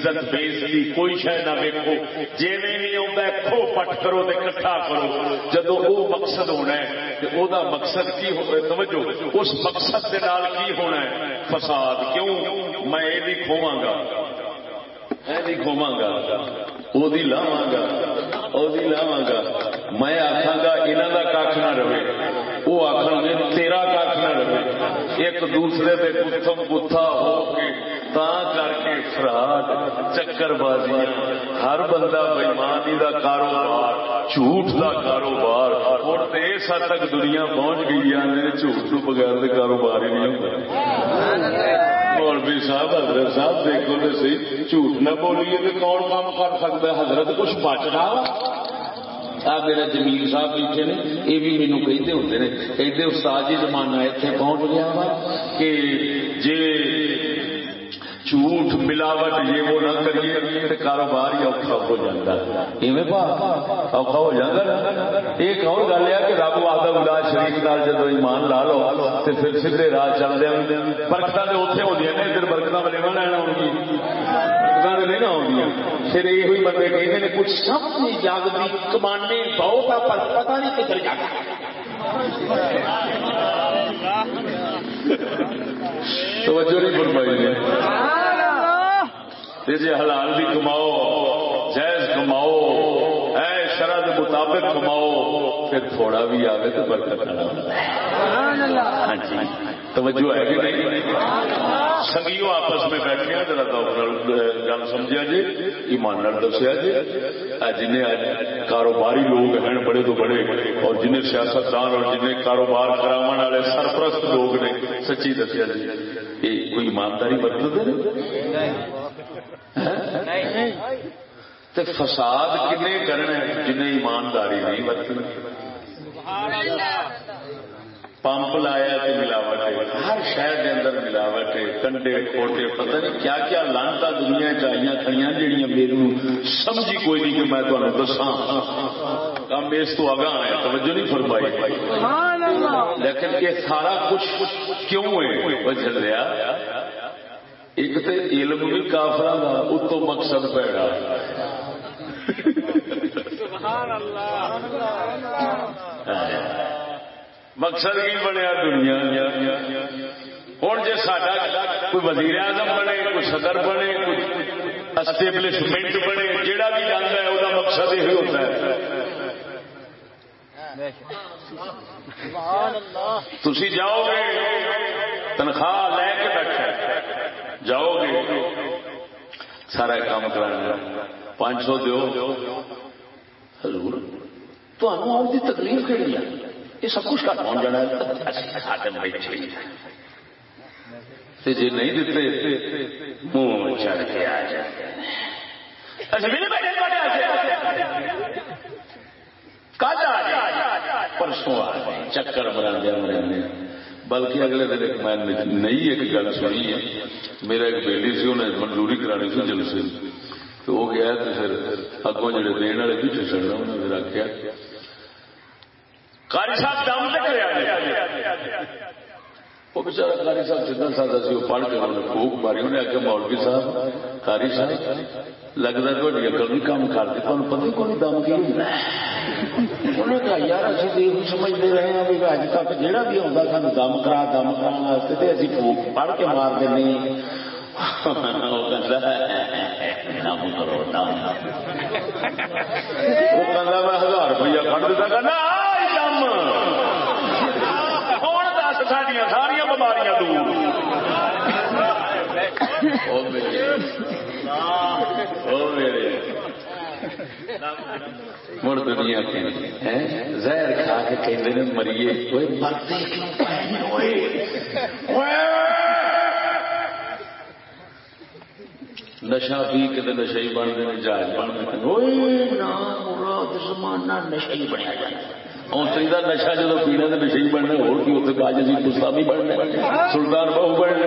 عزت بےزتی کوئی شہ نہ ویکو جی نہیں آتا کھو پٹ کرو تے کٹھا کرو۔ جدو وہ مقصد ہونا ہے او دا مقصد کی ہو توجہ، اس مقصد دے نال کی ہونا ہے؟ فساد کیوں؟ میں یہ بھی کھواں گا۔ میں کھواں گا۔ وہ لاواں گا۔ وہ لاواں گا۔ میں آخا گا انہوں کا کھ نہ رہے۔ وہ آخر گے، تیرا کھ نہ رہے۔ ایک دوسرے دے گتھم گتھا ہو کے تا کر کے فراڈ چکر بازی ہر بندہ بےمانی دا کاروبار جھوٹ دا کاروبار ہوں اس حد تک دنیا پہنچ گئی ہے جھوٹ تو بغیر کاروبار ہی نہیں ہوتا مولوی صاحب حضرت صاحب دیکھو تو سی جھوٹ نہ بولیے تو کون کام کر سکتا ہے حضرت کچھ بچ رہا آ میرا جمیل صاحب بیٹھے نے یہ بھی مینو کہتے ہوتے ہیں کہتے استاد جی زمانہ اتنے پہنچ گیا وا کہ جی جھوٹ ملاوٹ یہ وہ نہ کریے کاروبار ہی اوکھا ہو جاتا ہے۔ اوکھا ہو جاتا ایک اور گل ہے کہ رب آدھا گلا شریف نال جب ایمان لا لو تو پھر سیدے راہ چل دیا برکت تو اتنے ہوتی ہیں ادھر برکت والے لینا ہو گی نہیں نہ ہوگی پھر یہ بندے کہتے ہیں کچھ سب نہیں جاگتی کمانے بہت پر پتا نہیں کدھر جاتا توجہ نہیں فرمائی نے جی حلال بھی کماؤ جائز کماؤ اے شرح کے مطابق کماؤ، پھر تھوڑا بھی آئے تو برکت ہاں جی۔ توجہ ہے کہ نہیں؟ سنگیو آپس میں بیٹھے ہیں ذرا گل سمجھا جی ایمان دسیا جی۔ جن کاروباری لوگ ہیں، بڑے تو بڑے، اور جن سیاستدان اور جن کاروبار کرا والے سرپرست لوگ نے، سچی دسیا جی۔ یہ کوئی ایمانداری برتن تو فساد کنے کرنے جنہیں ایمانداری نہیں برتنی پمپ لایا تو ملاوٹ ہے۔ ہر شہر کے اندر ملاوٹ ہے۔ کنڈے کھوٹے، پتہ نہیں کیا کیا لانتا دنیا چاہیے کھڑی جہیا میرے سمجھی کوئی نہیں کہ میں تمہیں دسا کام اس تو اگاں ہے توجہ نہیں فرمائی۔ لیکن یہ سارا کچھ کیوں ہے؟ وہ رہا ایک تو علم بھی کافر اتو مقصد پیڑا۔ مقصد کی بنیا دنیا ہوں جی سڈا کوئی وزیر اعظم بنے، کوئی صدر بنے، کوئی اسٹیبلشمنٹ بنے جہاں بھی جانا ہے وہ مقصد یہ ہوتا ہے۔ تھی جاؤ گے تنخواہ لے کے بیٹھے۔ جاؤ گے سارا کام کرانا پانچ سو دو حضور تو جی تکلیف کہڑی ہے؟ یہ سب کچھ کا پہنچ جانا جی نہیں دیتے، منہ چڑھ کے آ جاتے اچھا، پرسوں آ گئے چکر بنا دیا مرنے بلکہ اگلے دن ایک میں نئی ایک گل سنی ہے۔ میرا ایک بیٹی سی، انہیں منظوری کرانی سی جلسے۔ تو وہ گیا تو پھر اگوں جڑے دن والے پیچھے چڑھنا انہوں نے رکھا کاری صاحب دم وہ بچارا کاری صاحب جتنا سادہ سی وہ پڑھ کے انہوں نے پھوک ماری۔ انہیں آگے مولوی صاحب کاری صاحب لگتا ہے تھوڑی اکل بھی کام کر دی تمہیں پتہ کون دم کی انہیں کہا، یار، اسی تو یہ سمجھتے رہے ہیں کہ اج تک جہاں بھی آتا سان دم کرا دم کرا تو اسی پھوک پڑھ کے مار وہ میں ہزار روپیہ کٹ دیتا کہنا ہوں دس ساریا بماریاں دور مڑ دنیا زہر کھا کے کہ مریے مرتے نشا پی کے نشے ہی بنتے ہیں جہاز بنتے زمانہ نشا ہی بنیا جائے۔ کا نشا جب پینا تو نشے ہی بننا ہو جی گسا بھی بننا سلطان بہو بننا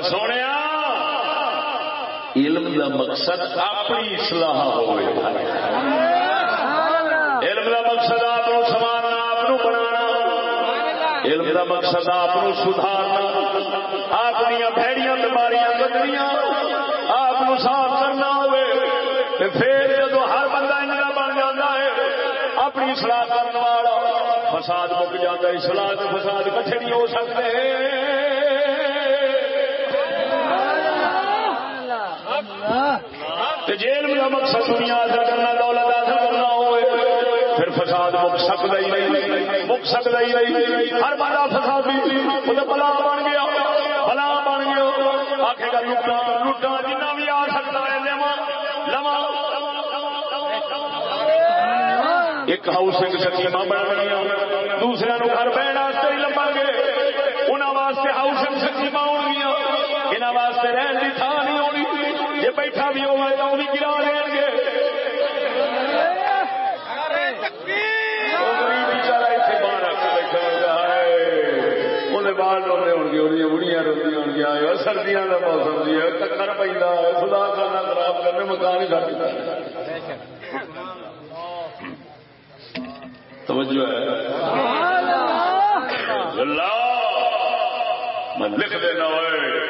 سونے علم کا مقصد اپنی اصلاح ہوئے۔ علم کا مقصد کا مقصد آپ سدھارنا۔ آپ بھڑیاں بیماریاں بدلیاں۔ آپ صاف کرنا ہوئے۔ پھر جب ہر بندہ ان کا بن جاتا ہے اپنی سلاح کرنے والا۔ فساد مک جاتا ہے سلاح کے فساد کٹھے نہیں ہو سکتے۔ جیل کا مقصد دنیا کرنا دولت فساد مک سکتا ہی نہیں، مک سکتا ہی نہیں۔ ہر بڑا فساد بھی بلا بن گیا، بلا بن گیا۔ آخے گا لٹا لٹا جنا بھی آ سکتا ہے لوا لوا ایک ہاؤسنگ سکیم بن دوسرے نو گھر بہن واسطے ہی لبا گے۔ انہوں واسطے ہاؤسنگ سکیم ہو گیا یہاں واسطے رہن کی تھان نہیں ہونی جی بیٹھا بھی ہوگا تو بھی گرا دیں گے بال رونے ہو گیا بڑیاں روی ہو گیا سردیاں کا موسم جی ٹکر پہ خدا کرنا خراب کرنے مکان ہی کر توجہ ہے۔ اللہ! میں لکھ دینا ہوئے۔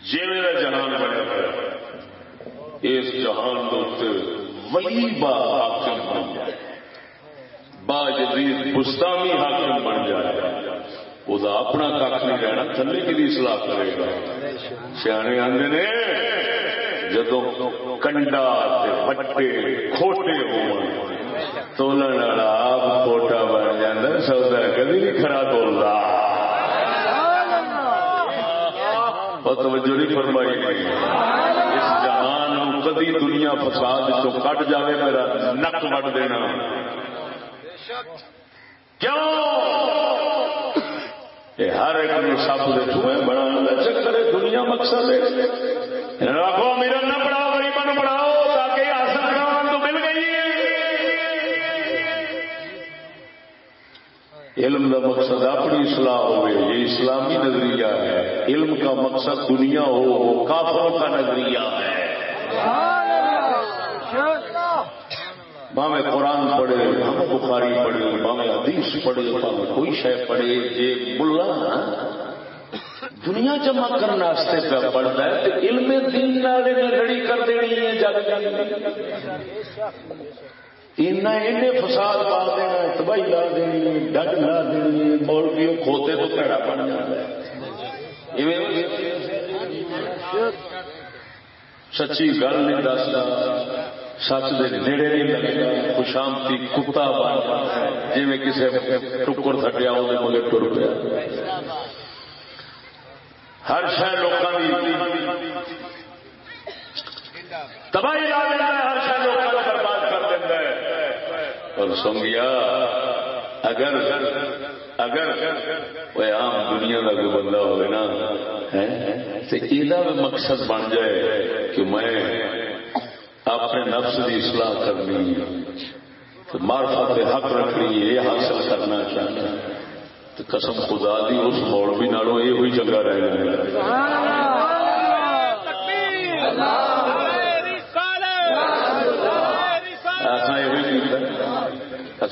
جی میرا جہان بنے اس جہان کے با حاکم بن جائے۔ با جدید بستانی حاکم بن جائے۔ وہ اپنا کھ نہیں رہنا تھلے کی سلاح کرے گا سیانے آدھے نے جدو کنڈا وٹے کھوٹے ہو تولن والا آپ کھوٹا بن جانا سودا کدی نہیں کھڑا تولتا توجہ نہیں فرمائی اس جہان کدی دنیا فساد تو کٹ جائے میرا نک وڈ دینا کیوں کہ ہر ایک نے سپ دے چوئے بنا چکر دنیا مقصد ہے۔ رکھو میرا نہ پڑھاؤ غریبا پڑھاؤ تاکہ آسن آسان تو مل گئی علم کا مقصد اپنی اصلاح ہوئے، یہ اسلامی نظریہ ہے۔ علم کا مقصد دنیا ہو، کافروں کا نظریہ ہے۔ باوے قرآن پڑھے، باوے بخاری پڑھے، باوے حدیث پڑھے، باوے کوئی شہ پڑھے، یہ ملا دنیا جمع کرنے پہ پڑھتا ہے تو علم دین نالے نے لڑی کر دینی ہے جگ فساد پا دینا، تباہی لا دینی ڈگ لا دینی بول مولوی کھوتے تو پیڑا بن جاتا ہے؟ سچی گل نہیں دستا۔ سچ دے نیڑے نہیں لگے خوشامتی، کتا بن جی کسی ٹکر تھٹیا وہ مگر ٹر پیا۔ ہر شہر لوگوں کی تباہی ہر شہر لوگوں کا برباد کر دینا اور سنگیا، اگر اگر وہ عام دنیا کا کوئی بندہ ہوئے نا مقصد بن جائے کہ میں اپنے نفس کی اصلاح کرنی ہے۔ مارفت حق رکھنی ہے، یہ حاصل کرنا چاہنا تو قسم خدا دی، اس موڑ بھی نالوں یہ ہوئی چنگا رہ جائے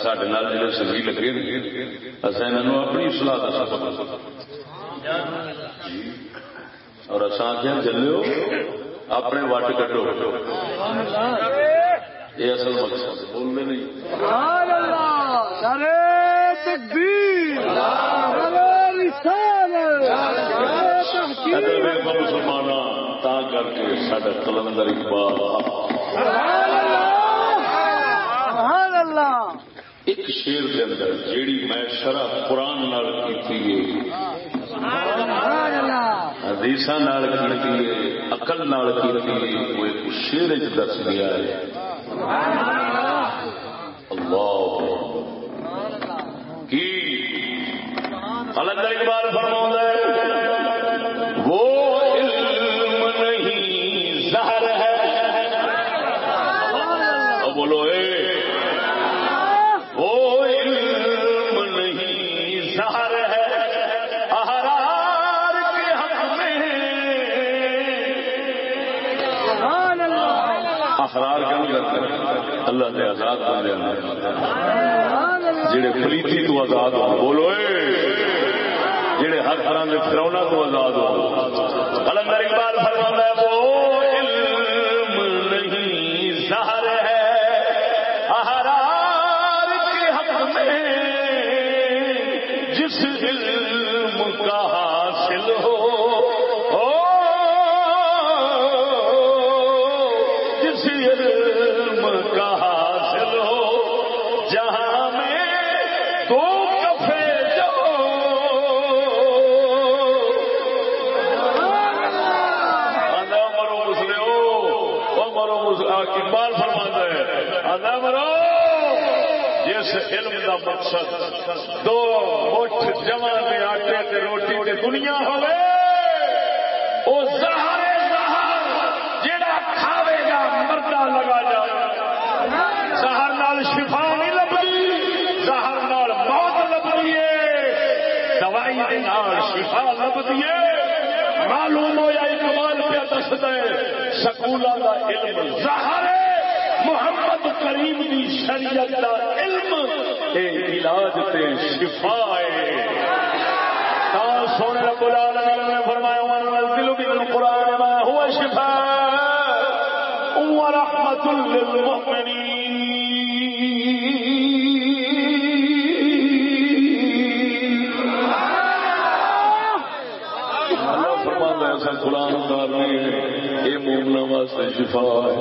سڈے نال جڑے سبھی لگے اصل اپنی سلاح کا سب اور اصا کیا چلو اپنے وٹ کٹو یہ اصل مقصد بولنے نہیں۔ مسلمان تا کر کے سڈا کلندر اقبال۔ ایک شیر کے اندر جیڑی میں شرح قرآن کی حدیث کی اقل وہ ایک شیر دس گیا ہے۔ اللہ کی؟ الگ اقبال فرما ہے۔ اللہ نے آزاد بن جڑے پلیتی تو آزاد ہو، بولو جڑے ہر طرح کے فرونا تو آزاد ہو۔ کلندر اقبال ہے، وہ علم نہیں ہے۔ احرار کے حق میں جس علم کا علم دا مقصد۔ دو مٹھ جمع کے آٹے تے روٹی تے دنیا ہوئے او زہر زہر جڑا کھاوے گا مردہ لگا جا۔ زہر نال شفا نہیں لبدی زہر نال موت لبدی ہے۔ دوائی دے نال شفا لبدی ہے۔ معلوم ہو یا اقبال پہ دستا ہے سکولا دا علم زہر ہے محمد کریم دی شریعت دا اے علاج تے شفا ہے۔ تا سونے رب العالمین نے فرمایا وان نزل من القران ما هو شفاء فرما ایسا قرآن اتارنے یہ مومنا واسطے شفا ہے۔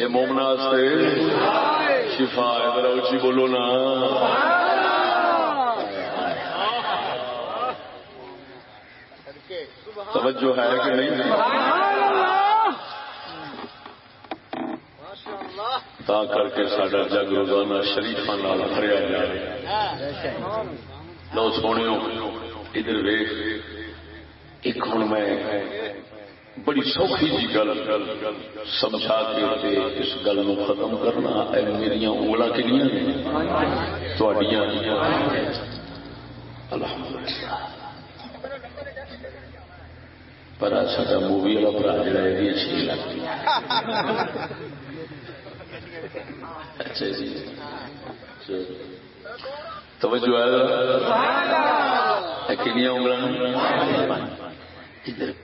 یہ مومنا واسطے شفا ذرا اچھی بولو نا۔ توجہ ہے کہ نہیں؟ تا کر کے سڈا جگ روزانہ شریفا بھریا جائے لو سونے ادھر ویخ ایک ہوں میں بڑی سوکھی جی گل سمجھا کے اس گل نو ختم کرنا میری انگل کنیا الحمدللہ۔ پر سا مووی والا برا جڑا یہ اچھی لگتی۔ اچھا جی۔ توجہ ہے۔ کنیا انگل ادھر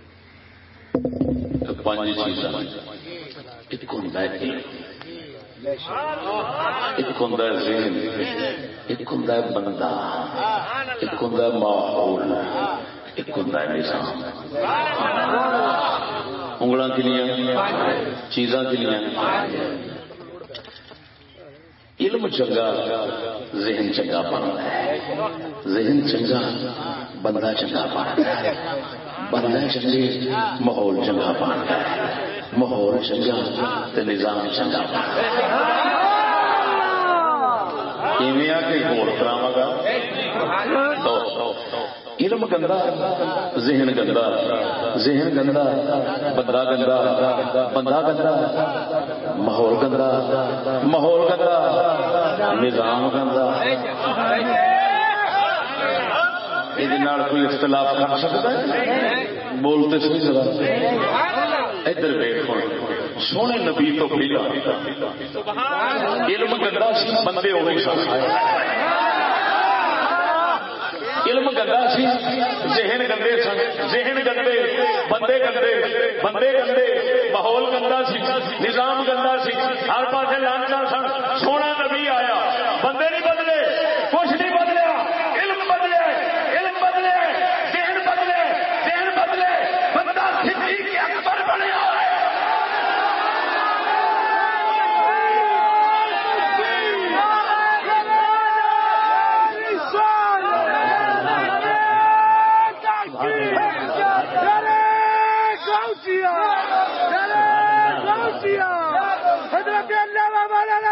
پانچ چیزاں۔ ایک ہوں ایک ہوں ذہن۔ ایک ہوں بندہ۔ ایک ہوں ماحول۔ ایک ہوں نظام۔ انگل کنیا چیزاں کنیا علم چنگا، ذہن چنگا بنتا ہے۔ ذہن چنگا، بندہ چنگا بنتا ہے۔ بندہ چنگے، ماحول چنگا بنتا ہے۔ ماحول چنگا تو نظام چنگا بنتا ہے۔ علم گندا، ذہن گندا ذہن گندا، بندہ گندا بندہ گندا، ماحول گندا ماحول گندا، نظام گندا۔ یہ کوئی اختلاف کر سکتا ہے بولتے سی ذرا ادھر ویخ سونے نبی تو پہلا علم گندا سی بندے وہی سن علم گندا سی ذہن گندے سن ذہن گندے بندے گندے بندے گندے ماحول گندا سی نظام گندا سی ہر پاس لانچا سن سونا نبی آیا بندے نہیں بدلے کچھ نہیں بدلیا علم بدلے علم بدلے ذہن بدلے ذہن بدلے بندہ صدیق اکبر بنیا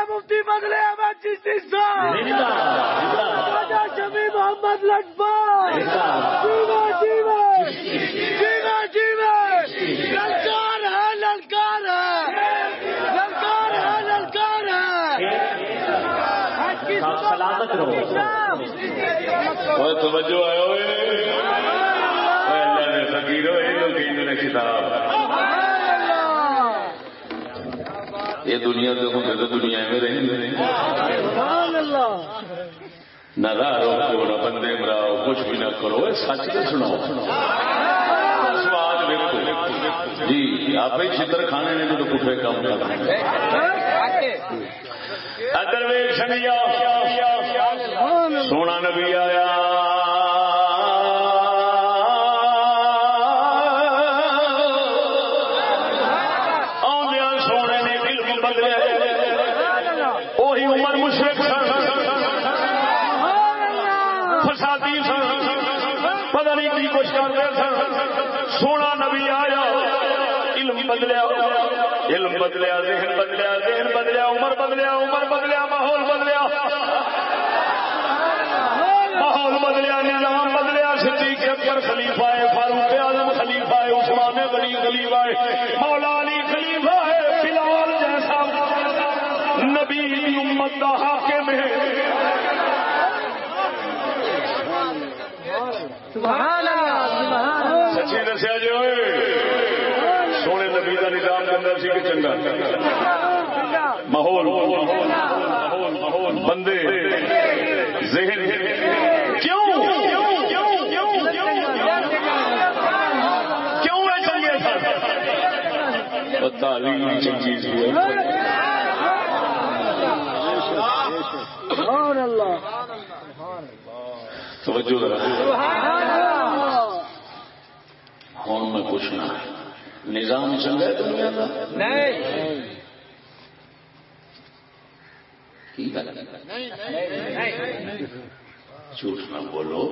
مفتی بدلے شمی محمد لکبر جیوا جیوا جیوا جیوا للکار ہے للکار ہے للکار ہے للکار ہے سلامت رہو توجہ آئے ہوئے اللہ نے فقیر ہوئے لوگ نے کتاب یہ دنیا کے ہوں تو دنیا میں نہ راہ روکو نہ بندے مراؤ کچھ بھی نہ کرو۔ سچ کے سناؤ سواد جی آپ ہی چتر کھانے نے جو پٹھے کام کرتے ادر ویگ سنگیا سونا سونا نبی آیا۔ علم بدلیا۔ علم بدلیا، ذہن بدلیا ذہن بدلیا، عمر بدلیا عمر بدلیا، ماحول بدلیا۔ ماحول بدلیا، نظام بدلیا، صدیق اکبر خلیفہ ہے فاروق اعظم خلیفہ ہے عثمان غنی خلیفہ ہے مولا علی خلیفہ ہے بلال جیسا۔ نبی امت کا حاکم ہے۔ سچی دسیا جی سونے نبی کا نظام کرنا سی کہ چنگا؟ ماحول، بندے، ذہن۔ کیوں؟ کیوں ہے چنگے تعلیم چنگی توجہ ہوں میں پوچھنا نظام چنگا ہے دنیا کا جھوٹ نہ بولو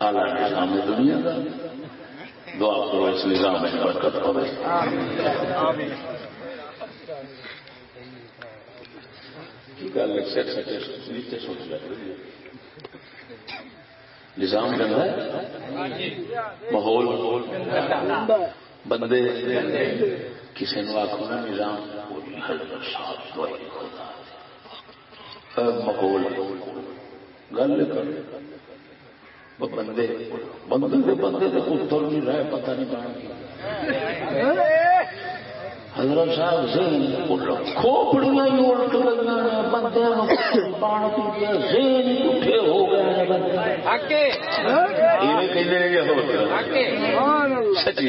اعلی نظام ہے دنیا کا دعا کرو اس نظام میں برکت ہو نظام گندا ہے؟ ماحول؟ بندے؟ کسی نے آخو نا نظام ماحول۔ گل کر۔ بندے بندے بندے پتر نہیں رہے، پتہ نہیں بنا حضرت صاحب ذہن کھوپڑیاں ہی الٹ گئی بندے پان پی ذہن ہی پٹھے ہو گئے سچی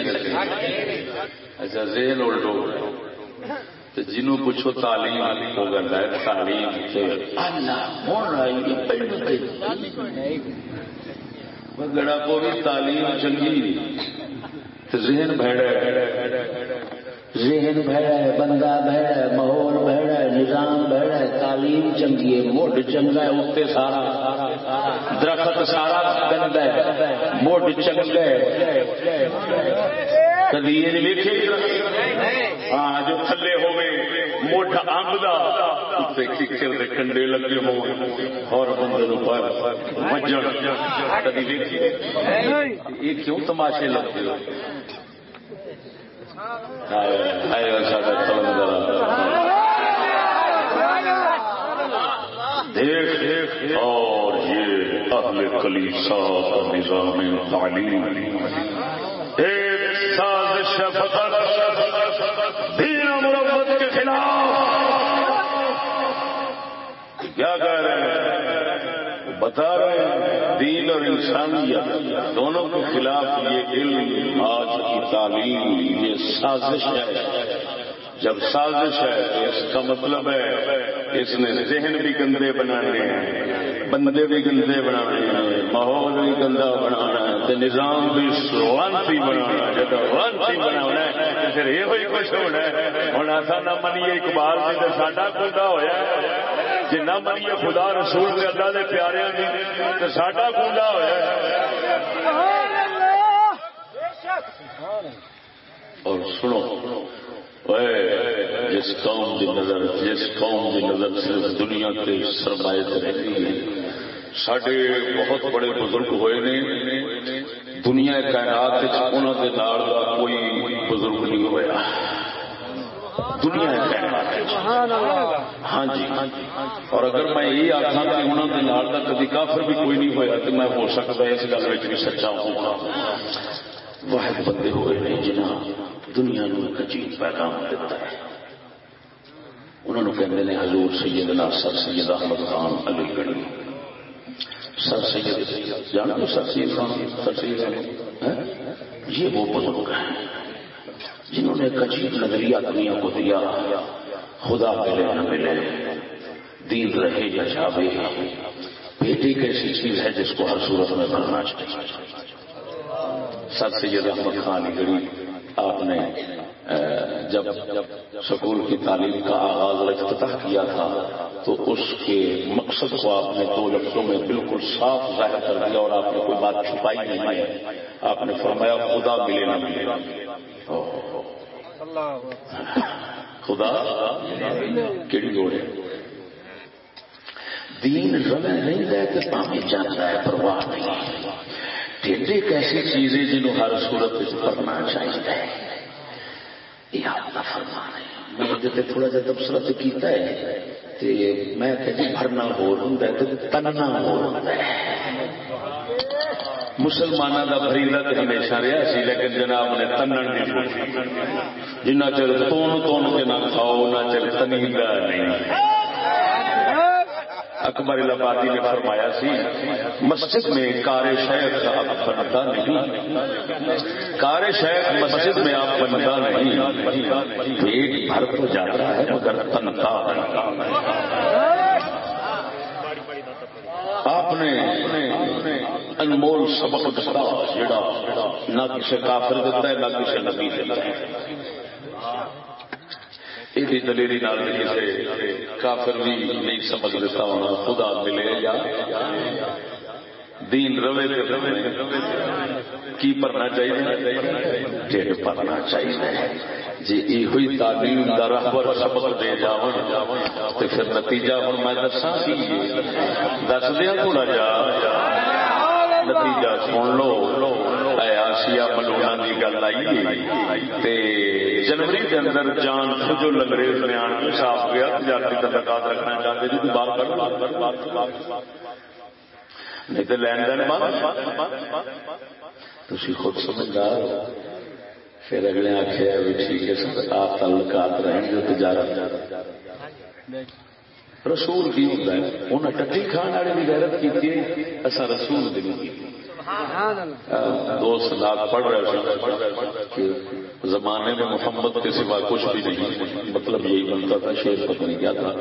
اچھا ذہن الٹ ہو گئے جنوں پوچھو تعلیم ہو گیا ہے تعلیم گڑا کو بھی تعلیم چنگی۔ ذہن بھڑا ذہن بھڑا ہے بندہ بھڑا ہے ماحول بھڑا ہے نظام بھڑا ہے تعلیم چنگی ہے، مڈ چنگا ہے اتنے سارا درخت سارا گندا ہے، مڈ چنگا ہے۔ کدی یہ ویکھے ہاں جو تھلے ہوئے موٹا امب کا کنڈے لگے ہو اور بندے وجن کدی ویکھے یہ کیوں تماشے لگتے ہو؟ دیکھ اور یہ اہل کلیسا کا نظام تعلیم۔ ایک سازش شفقت دین انسانیت، دونوں کے خلاف یہ علم آج کی تعلیم، یہ سازش ہے۔ جب سازش ہے تو اس کا مطلب ہے، اس نے ذہن بھی گندے بنانے ہیں، بندے بھی گندے بنانے ہیں، ماحول بھی گندا بنانا ہے نظام بھی وانسی بنا جب وانسی بنا ہے پھر یہ کچھ ہونا ہے۔ ہوں ایسا نہ منیے اقبال جی، سے تو ساڈا کنڈا ہوا جی نہ منیے خدا رسول کے اللہ کے پیارے تو ساڈا کنڈا ہوا اور سنو جس قوم کی نظر، جس قوم کی نظر صرف دنیا کے سرمایہ رہتی ہے سڈے بہت بڑے بزرگ ہوئے نے۔ دنیا کائنات انہوں کے نال کا کوئی بزرگ نہیں ہوا دنیا ہاں جی۔ اور اگر میں یہ آخا کہ انہوں کے نال کا کبھی کافر بھی کوئی نہیں ہوا تو میں ہو سکتا اس گل بھی سچا ہوں۔ گا واحد بندے ہوئے نے جنہ دنیا نو ایک عجیب پیغام دیتا ہے۔ انہوں نے کہتے ہیں حضور سیدنا سر سید احمد خان علی گڑھی۔ سر سید جانا سر سید خان؟ سر سید ہاں؟ یہ وہ بزرگ ہیں۔ جنہوں نے ایک عجیب نظریہ دنیا کو دیا، خدا ملے نہ ملے۔ دین رہے یا جاوے، بیٹی ایک ایسی چیز ہے جس کو ہر صورت میں بننا چاہیے؟ سر سید احمد خان علی گڑھی آپ نے جب سکول کی تعلیم کا آغاز اور افتتاح کیا تھا، تو اس کے مقصد کو آپ نے دو لفظوں میں بالکل صاف ظاہر کر دیا اور آپ نے کوئی بات چھپائی نہیں ہے۔ آپ نے فرمایا، خدا ملے نہ ملے۔ خدا، کیڑی لوڑ ہے؟ دین رلے نہیں رہے کہ پانی جاتا ہے، پرواہ نہیں۔ ٹھیک ایک ایسی چیز ہے جنہوں ہر صورت پڑھنا چاہیے۔ یہ آپ کا فرمان ہے میں جب تھوڑا جا تبصرہ تو کیتا ہے تے میں کہ بھرنا ہو رہا ہے تو تننا ہو رہا ہے۔ مسلمانوں کا فریدا تو ہمیشہ رہا سی، لیکن جناب نے تنن نہیں جنہ چر تون تون کے نہ کھاؤ نہ چر تنیگا نہیں۔ اکبر الابادی نے فرمایا سی، مسجد میں کار شیخ اب بنتا نہیں۔ کار شیخ مسجد میں آپ بنتا نہیں۔ پیٹ بھر تو جاتا ہے، مگر تنتا آپ نے انمول سبق دتا جڑا نہ کسی کافر دیتا ہے، نہ کسی نبی دیتا ہے۔ یہ دلیری نال کسی کافر بھی نہیں سبق دیتا ہونا خدا ملے یا دین روے کی پڑھنا چاہیے؟ ڈیڑھ پڑھنا چاہیے۔ جی یہ ہوئی تعلیم کا رہبر سبق دے جاؤ تو پھر نتیجہ ہوں میں دسا دس دیا تھوڑا جا۔ نتیجہ سن لو آسیا ملونا کی گل آئی جنوری کے اندر جان جو لنگریز نے آن کے صاف تجارتی رکھنا چاہتے جی بات نہیں تو لین دین تھی خود سمجھدار پھر اگلے آخیا بھی ٹھیک ہے سر آپ تعلقات رہیں گے تجارت رسول کی ہوتا ہے۔ انہیں ٹٹی کھان والے بھی غیرت کی اصا رسول دن کی دوست لاکھ پڑھ رہے کہ زمانے میں محمد کے سوا کچھ بھی نہیں۔ مطلب یہی بنتا تھا شیر پتہ نہیں کیا تھا۔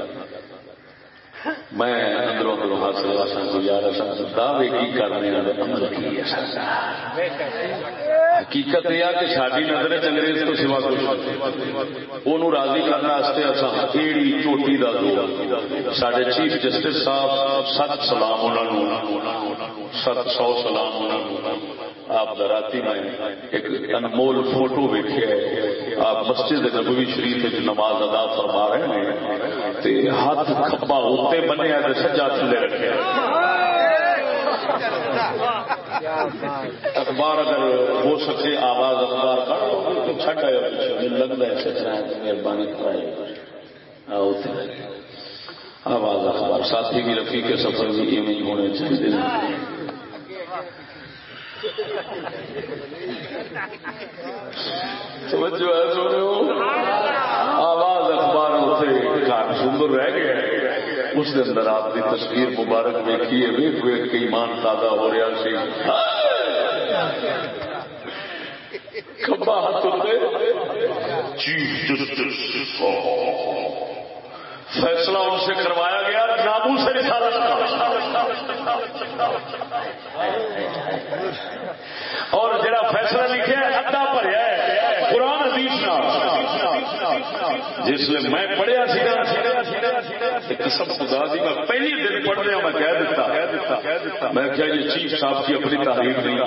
میں اندروں اندروں حاصل آسان کو یار دعوے کی کرنے والے عمل کی حقیقت یہ کہ ساری نظر انگریز تو سوا کچھ وہ راضی کرنے ایڑی چوٹی کا دو سڈے چیف جسٹس صاحب ست سلام انہوں ست سو سلام انہوں آپ راتی میں ایک انمول فوٹو ویکیا آپ مسجد نبوی شریف نماز ادا فرما رہے ہیں۔ ہاتھ کھبا اتنے بنیا سجا تھلے رکھے۔ اخبار اگر ہو سکے آواز اخبار کا چھٹ آئے لگتا ہے سچنا مہربانی کرائے۔ آواز اخبار۔ ساتھی بھی رفیع کے سفر بھی ایویں ہونے چاہیے۔ آواز اخبار سندر رہ گیا۔ اس کے اندر آپ کی تصویر مبارک دیکھی ہے ویک ویک کے ایمان تازہ ہو رہا سی کبا ہاتھ چیف جسٹس فیصلہ ان سے کروایا گیا۔ نامو سے اور جڑا فیصلہ لکھا ہے، ادا بھریا ہے قرآن حدیث جس لیے میں پڑھیا قسم خدا دی میں پہلی دن پڑھ رہا میں کہہ دیتا میں کیا یہ چیف صاحب کی اپنی تعریف نہیں۔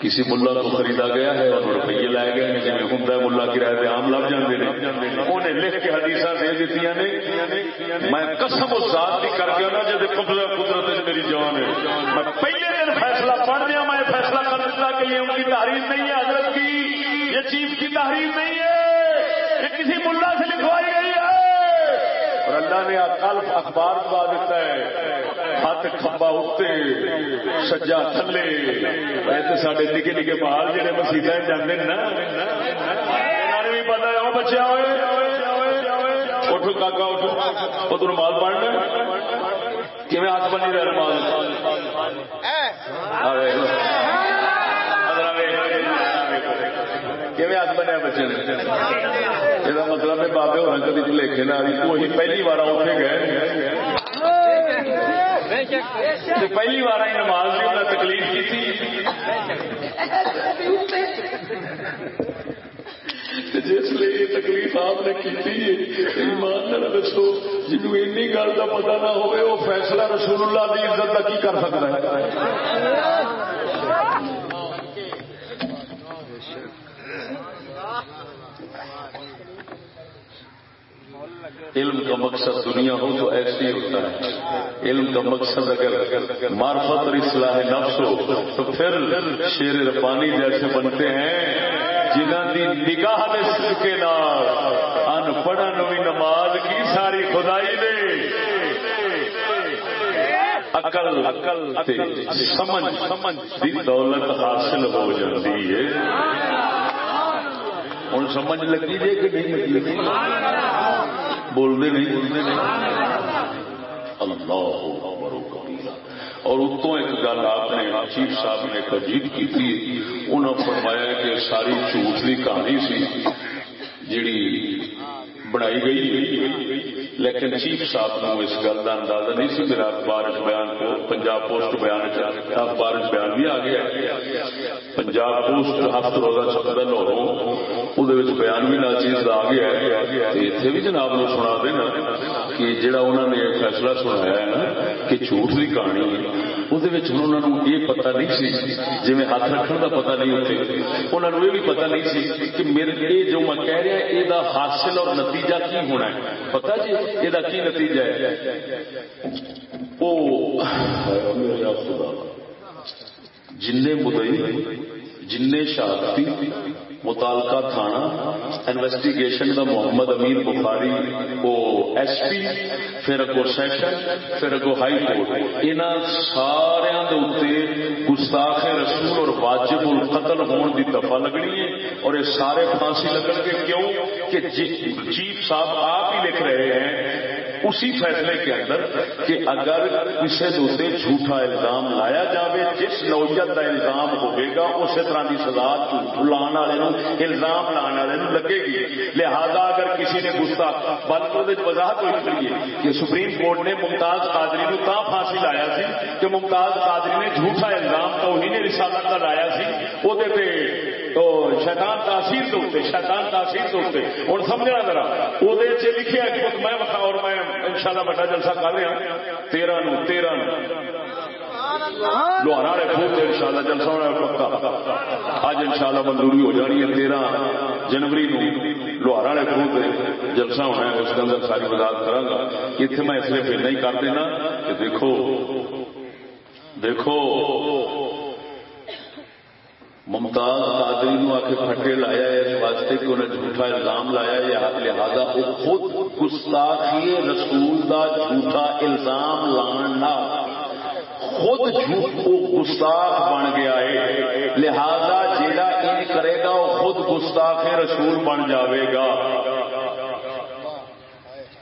کسی ملا کو خریدا گیا ہے اور روپیے لائے گئے ہیں جی ہوں ملا کرایہ دے عام لگ جاتے ہیں انہیں لکھ کے حدیث دے دیتی نے۔ میں قسم ذات کی کر کے نا جی قدرت قدرت میری جان ہے۔ میں پہلے دن فیصلہ پڑھ دیا میں فیصلہ کر دیتا کہ یہ ان کی تحریر نہیں ہے، حضرت کی، یہ چیز کی تحریر نہیں ہے۔ یہ کسی ملا سے لکھوائی گئی ہے۔ اور اللہ نے کل اخبار دعا دیتا ہے۔ ہاتھ کھبا اتنے سجا تھلے۔ سارے نکے نکے بال جہے مسیح جانے نا۔ بھی پتا ہے وہ بچے ہوئے۔ اٹھ کاکا اٹھ ادھر مال پڑھنا کیون ہاتھ بنی رہے مال ہاتھ بنیا بچے یہ مطلب ہے بابے ہونا کبھی لکھے نہ وہی پہلی بار اتنے گئے پہلی بار نماز بھی انہیں تکلیف کی تھی جس لیے یہ تکلیف آپ نے کی ایمان دسو جنوب این گل کا پتا نہ ہوئے وہ فیصلہ رسول اللہ کی عزت کا کی کر سکتا ہے علم کا مقصد دنیا ہو تو ایسے ہی ہوتا ہے۔ علم کا مقصد اگر مارفت اور اصلاح نفس ہو، تو پھر شیر ربانی جیسے بنتے ہیں۔ جنہ کی نگاہ کے نام ان پڑھن نماز کی ساری خدائی دے۔ عقل عقل سمجھ سمجھ دولت حاصل ہو جاتی ہے۔ ہوں سمجھ لگی جی کہ نہیں لگی؟ بولتے نہیں۔ بولنے نہیں اللہ اور اتوں ایک گل آپ نے چیف صاحب نے تجید کی تھی۔ انہوں فرمایا کہ ساری جھوٹ کی کہانی سی جڑی بنائی گئی۔ لیکن چیف صاحب کو اس گل کا اندازہ نہیں سی، میرا اخبار بیان کو پنجاب پوسٹ بیان اخبار بیان بھی آ گیا۔ پنجاب پوسٹ ہفت روزہ چھپتا لاہوروں وہ بیان بھی نہ چیز آ گیا۔ اتنے بھی جناب نو سنا دینا کہ جڑا انہوں نے فیصلہ سنایا ہے نا کہ جھوٹ کی کہانی وہ یہ پتا نہیں سی جی ہاتھ رکھنے کا پتا نہیں ہوتے انہوں نے یہ بھی پتا نہیں سی کہ میرے یہ جو میں کہہ رہا، یہ حاصل اور نتیجہ کی ہونا ہے۔ پتا جی؟ یہ کی نتیجہ ہے؟ وہ جن مدئی جن نے شہادتی متعلقہ تھانہ انویسٹیگیشن کا محمد امیر بخاری وہ ایس پی پھر اگو سیشن پھر اگو ہائی کورٹ ان سارا گستاخ رسول اور واجب القتل ہون کی دفاع لگنی ہے اور یہ سارے پھانسی لگن گے کیوں کہ چیف صاحب آپ ہی لکھ رہے ہیں اسی فیصلے کے اندر کہ اگر کسی دوسرے جھوٹا الزام لایا جاوے، جس نوعیت کا الزام ہوئے گا، اسی طرح کی سزا لان والے الزام لان والے لگے گی۔ لہذا اگر کسی نے گسا بلکہ وضاحت ہوئی کری ہے کہ سپریم کورٹ نے ممتاز قادری نو تا پھانسی لایا سی، کہ ممتاز قادری نے جھوٹا الزام تو ہی نے رسالت کا لایا سی وہ تو شیطان تاثیر دے شیطان تاثیر دے ہوں سمجھنا ذرا وہ لکھے میں اور میں ان شاء اللہ بڑا جلسہ کر رہا ہاں۔ تیرہ نو تیرہ نو۔ لوہارا والے خوب ان شاء اللہ جلسہ ہونا پکا۔ اج ان شاء اللہ منظوری ہو جانی ہے، تیرہ جنوری نو۔ لوہارا والے خوب جلسہ ہونا ہے، اس کے اندر ساری وضاحت کرا گا۔ اتنے میں اس لیے پھر نہیں کر دینا کہ دیکھو دیکھو۔ ممتاز قادری نو آ کے پھٹے لایا ہے، اس واسطے کہ انہیں جھوٹا الزام لایا یا لہذا وہ خود گستاخی رسول دا جھوٹا الزام لانا خود گستاخ بن گیا ہے۔ لہذا جیڑا ان کرے گا، وہ خود گستاخ رسول بن جاوے گا۔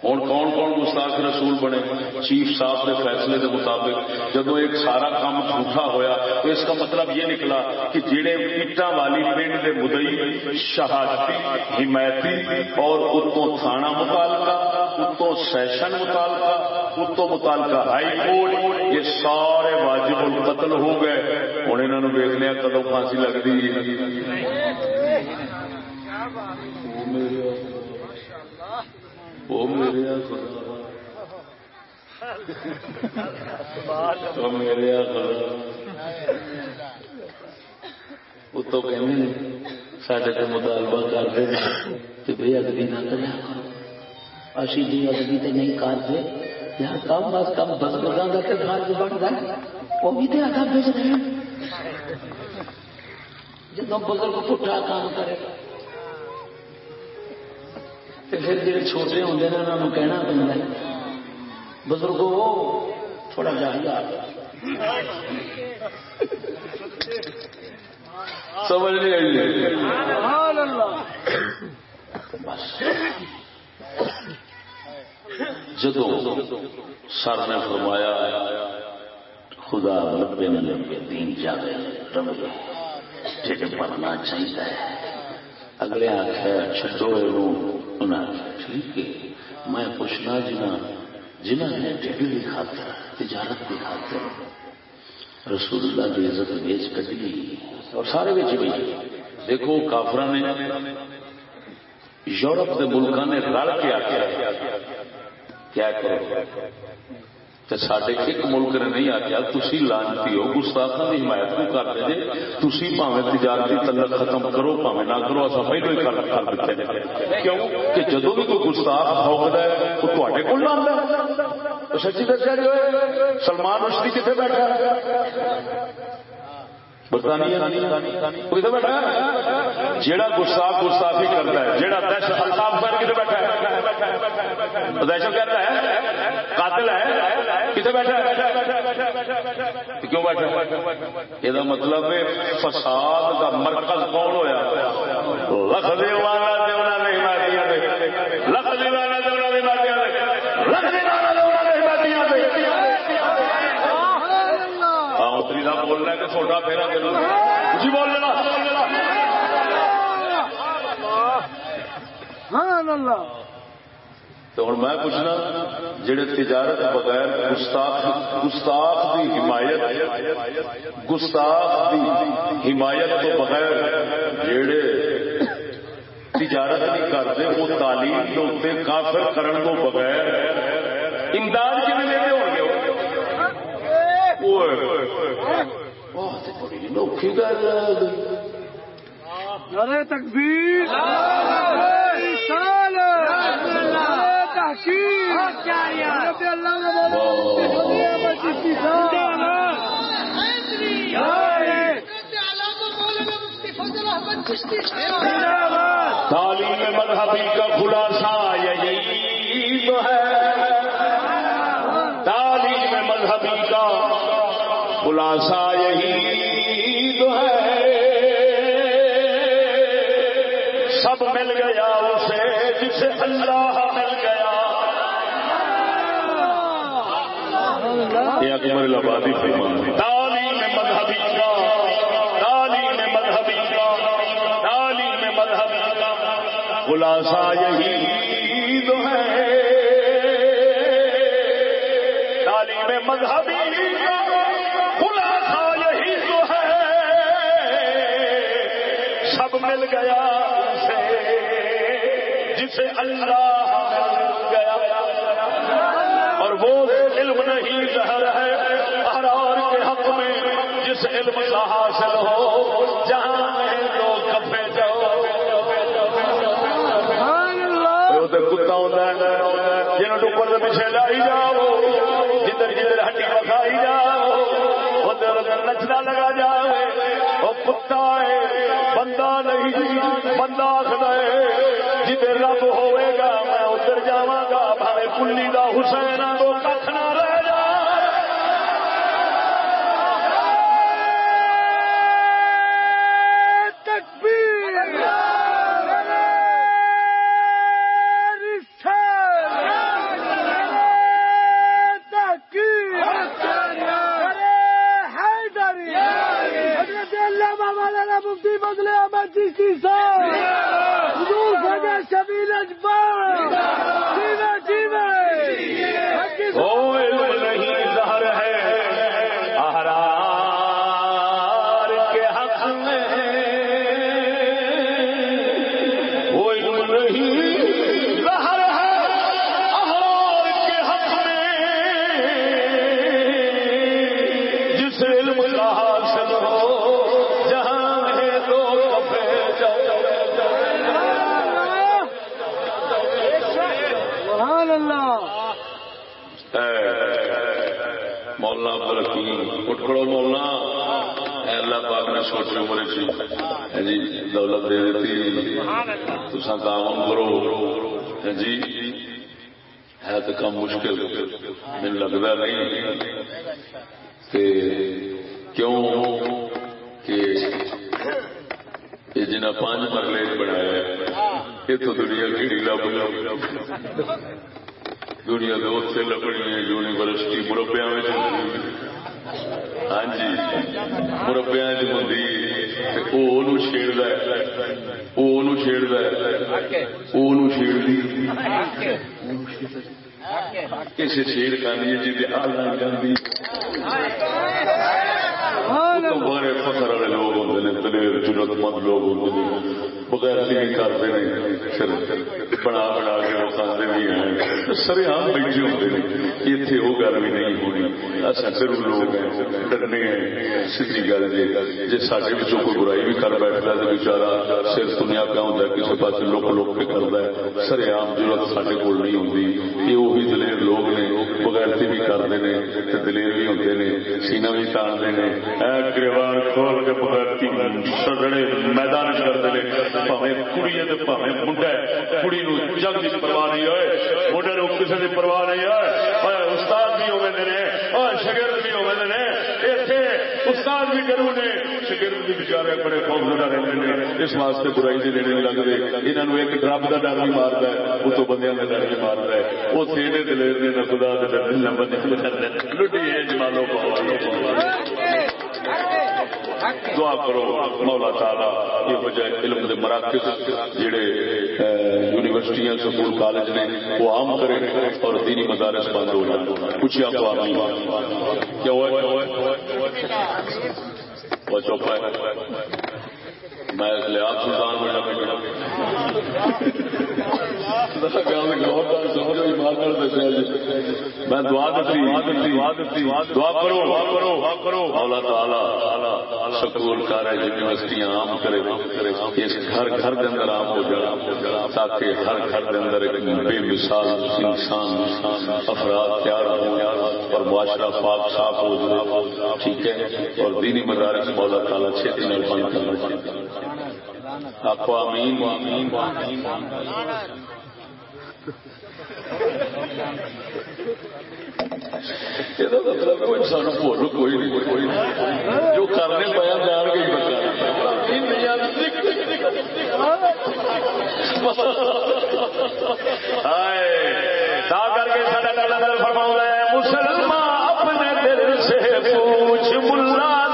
ہوں کون کون گستاخ رسول بنے؟ چیف صاحب کے فیصلے کے مطابق جب ایک سارا کام جھوٹا ہویا تو اس کا مطلب یہ نکلا کہ جڑے اٹا والی پنڈ کے مدئی شہادتی حمایتی اور اتوں تھانہ متعلقہ اتوں سیشن متعلقہ اتوں متعلقہ ہائی کورٹ یہ سارے واجب القتل ہو گئے۔ ہوں انہوں نے دیکھنے کدو پھانسی لگتی وہ میرے خدا میرے خدا وہ تو سڈے مطالبہ کرتے کہ بھائی اگلی نہ کریا کرو۔ اسی بھی جی اگلی تو نہیں کرتے یا کم از کم بزرگوں کا تو فرض بنتا وہ بھی تو آگا بھیج رہے جب بزرگ پٹھا کام کرے گا پھر جی چھوٹے ہوں انہوں کہنا پہنتا ہے بزرگوں تھوڑا جا سمجھ نہیں آئی جدو سر نے فرمایا خدا لبے نے لبے دین جاگے رمے جی پڑھنا چاہیے اگلے آخر چڈو ٹھیک ہے میں پوچھنا جنا جنہ نے ڈیڈی کی خاطر، تجارت کی خاطر رسول اللہ کی عزت ویچ کٹی اور سارے بچ بھی دیکھو کافر نے یورپ کے ملکوں نے رل کے آخیا کیا کرو؟ سڈے ایک ملک نے نہیں آخیا تھی لانتی ہو گستاخا کی حمایت کو کرتے جی تھی پاوے تجارتی تلک ختم کرو پاوے نہ کرو اصا پہلو ہی کر دیتے کیوں؟ کہ جدو بھی کوئی گستاخ فوکد ہے، وہ تے کو آتا سچی دسیا جی جو سلمان رشدی کتنے بیٹھا برطانیہ بیٹھا جیڑا گستاخ گستاخی کرتا ہے، جیڑا دہشت الطاف کر کتنے بیٹھا ہے؟ دہشت کرتا ہے، قاتل ہے۔ کتنے بیٹھا کیوں بیٹھا یہ مطلب فساد کا مرکز کون ہوا لکھ دے والا لکھ دے والا لکھ دے بولنا کہ چھوٹا پھیرا جی بول لینا تو ہوں میں پوچھنا جڑے تجارت بغیر گستاخ گستاخ دی حمایت گستاخ دی حمایت تو بغیر جڑے تجارت نہیں کرتے وہ تعلیم کے اتنے کافر کرن تو بغیر امداد کی دے ہو گے؟ نوکھی گل نعرہ تکبیر۔ تعلیم مذہبی کا خلاصہ یہی تو ہے۔ تعلیم مذہبی کا خلاصہ یہی تو ہے۔ سب مل گیا اسے جسے اللہ مل گیا یہ اکبر آبادی تعلیم مذہبی کا تعلیم مذہبی کا تعلیم مذہبی کا خلاصہ یہی تو ہے۔ تعلیم مذہبی کا خلاصہ یہی تو ہے۔ سب مل گیا اسے جسے اللہ نہیں ظہر ہے احرار کے حق میں جس علم کا حاصل ہو جہاں میں لو کفے جاؤ کتا ہوتا ہے جن ٹوپر کے پیچھے لائی جاؤ جدھر جدھر ہڈی بکھائی جاؤ ادھر ادھر نچنا لگا جائے وہ کتا ہے بندہ نہیں بندہ آخر ہے جدھر رب ہوئے گا، میں ادھر جاواں گا، بھاوے کلی دا حسین تو کھ نہ ہے تو کم مشکل مجھے لگتا نہیں۔ کہ کیوں کہ یہ جنہیں پانچ مرلے بنایا یہ تو دنیا کیڑی لب لب۔ دنیا کے اتنے لبنی ہے یونیورسٹی مربیا ہاں جی مربیا چی وہ چھیڑ وہ چھیڑ وہ کسی چھیڑ کرنی جی آلہ جاتی بڑے فخر والے لوگ ہوتے ہیں دلیر ضرورت مند لوگ ہوتے ہیں بغیر کرتے ہیں بنا بنا کے وہ کھاتے بھی ہیں سر عام بیٹھے ہوتے ہیں اتنے وہ گل بھی نہیں ہونی اصل پھر لوگ ہیں ڈرنے ہیں سی گل جی جی سارے بچوں کوئی برائی بھی کر بیٹھتا تو بچارا سر دنیا پہ ہوتا ہے کسی پاس لوک لوک کے کرتا ہے سر عام ضرورت سارے کول نہیں ہوتی یہ وہی دلیر لوگ نے بغیر بھی کرتے ہیں دلیر بھی ہوتے ہیں سینا بھی تانتے ہیں گریوان کھول کے بغیر سڑے میدان کرتے ہیں پاوے کڑی ہے پاوے منڈا ہے کڑی نو جگ کی پرواہ نہیں ہوئے منڈے نو کسی کی پرواہ نہیں ہوئے۔ استاد بھی ہوئے نے اور شگرد بھی ہوئے نے۔ اتنے استاد بھی کرو نے۔ شگرد بھی بچارے بڑے خوف زدہ رہتے ہیں اس واسطے برائی سے لینے لگتے۔ انہوں ایک ڈرب کا ڈر بھی مارتا ہے وہ تو بندے کا ڈر بھی مارتا ہے۔ وہ تھے دلیر نے نہ خدا ڈر لٹی ہے جی، جمالو پاؤ۔ دعا کرو، مولا تعالی، یہ وجہ علم دے مراکز جڑے یونیورسٹیاں سکول کالج نے، وہ عام کریں اور دینی مدارس بند ہو جائیں۔ کچھ آپ کیا ہوا؟ چوپا ہے۔ میں لحاظ سلطان میں دعا دعا کرو کرو اللہ تعالی سکول کالج یونیورسٹیاں عام کرے اس گھر گھر کے اندر عام ہو جائے تاکہ ہر گھر کے اندر ایک بے مثال انسان افراد تیار ہو اور معاشرہ پاک صاف ہو جائے ٹھیک ہے۔ اور دینی مدارس مولا تعالیٰ چھتی میں بند کرنا چاہیے آپ مطلب کوئی نہیں کوئی جو کرنے پایا جان کر کے مسلمان اپنے دل سے پوچھ ملا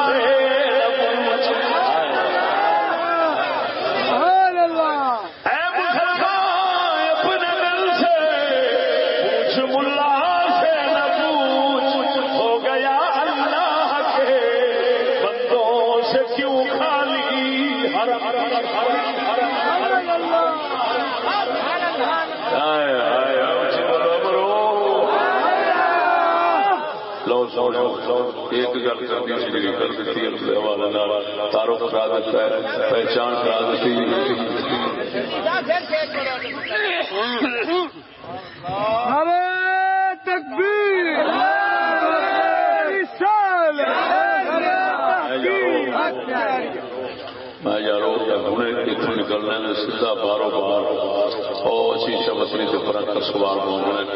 سی کر دیتی اپنے حوالے تعارف کرا دیتا ہے پہچان کرا دیتی تکبیر میں یارو ہوں اتوں نکلنا ہے سیدا بارو بار اور شیشہ مسری کے پر سوار ہونا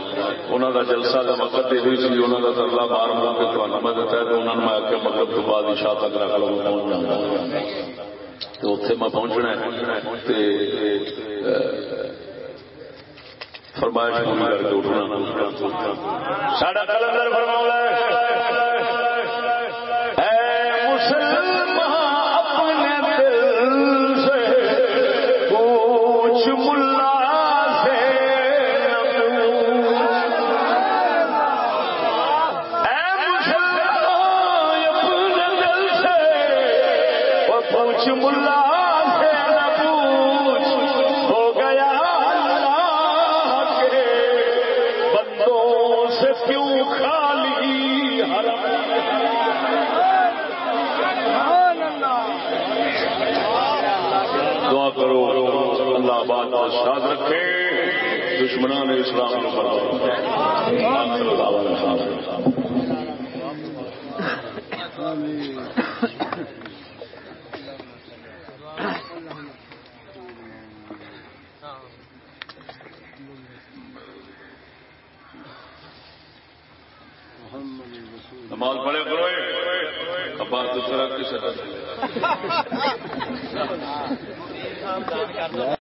انہوں کا جلسہ کا وقت یہ سی انہوں کا ترلا بار ہو کے تمہیں میں دتا ہے انہوں نے میں آ کے مطلب تو بعد شاہ تک رکھ لو پہنچ جانا تو اتنے میں پہنچنا فرمائش پوری کر کے اٹھنا۔ ساڈا کلندر فرماؤں Islam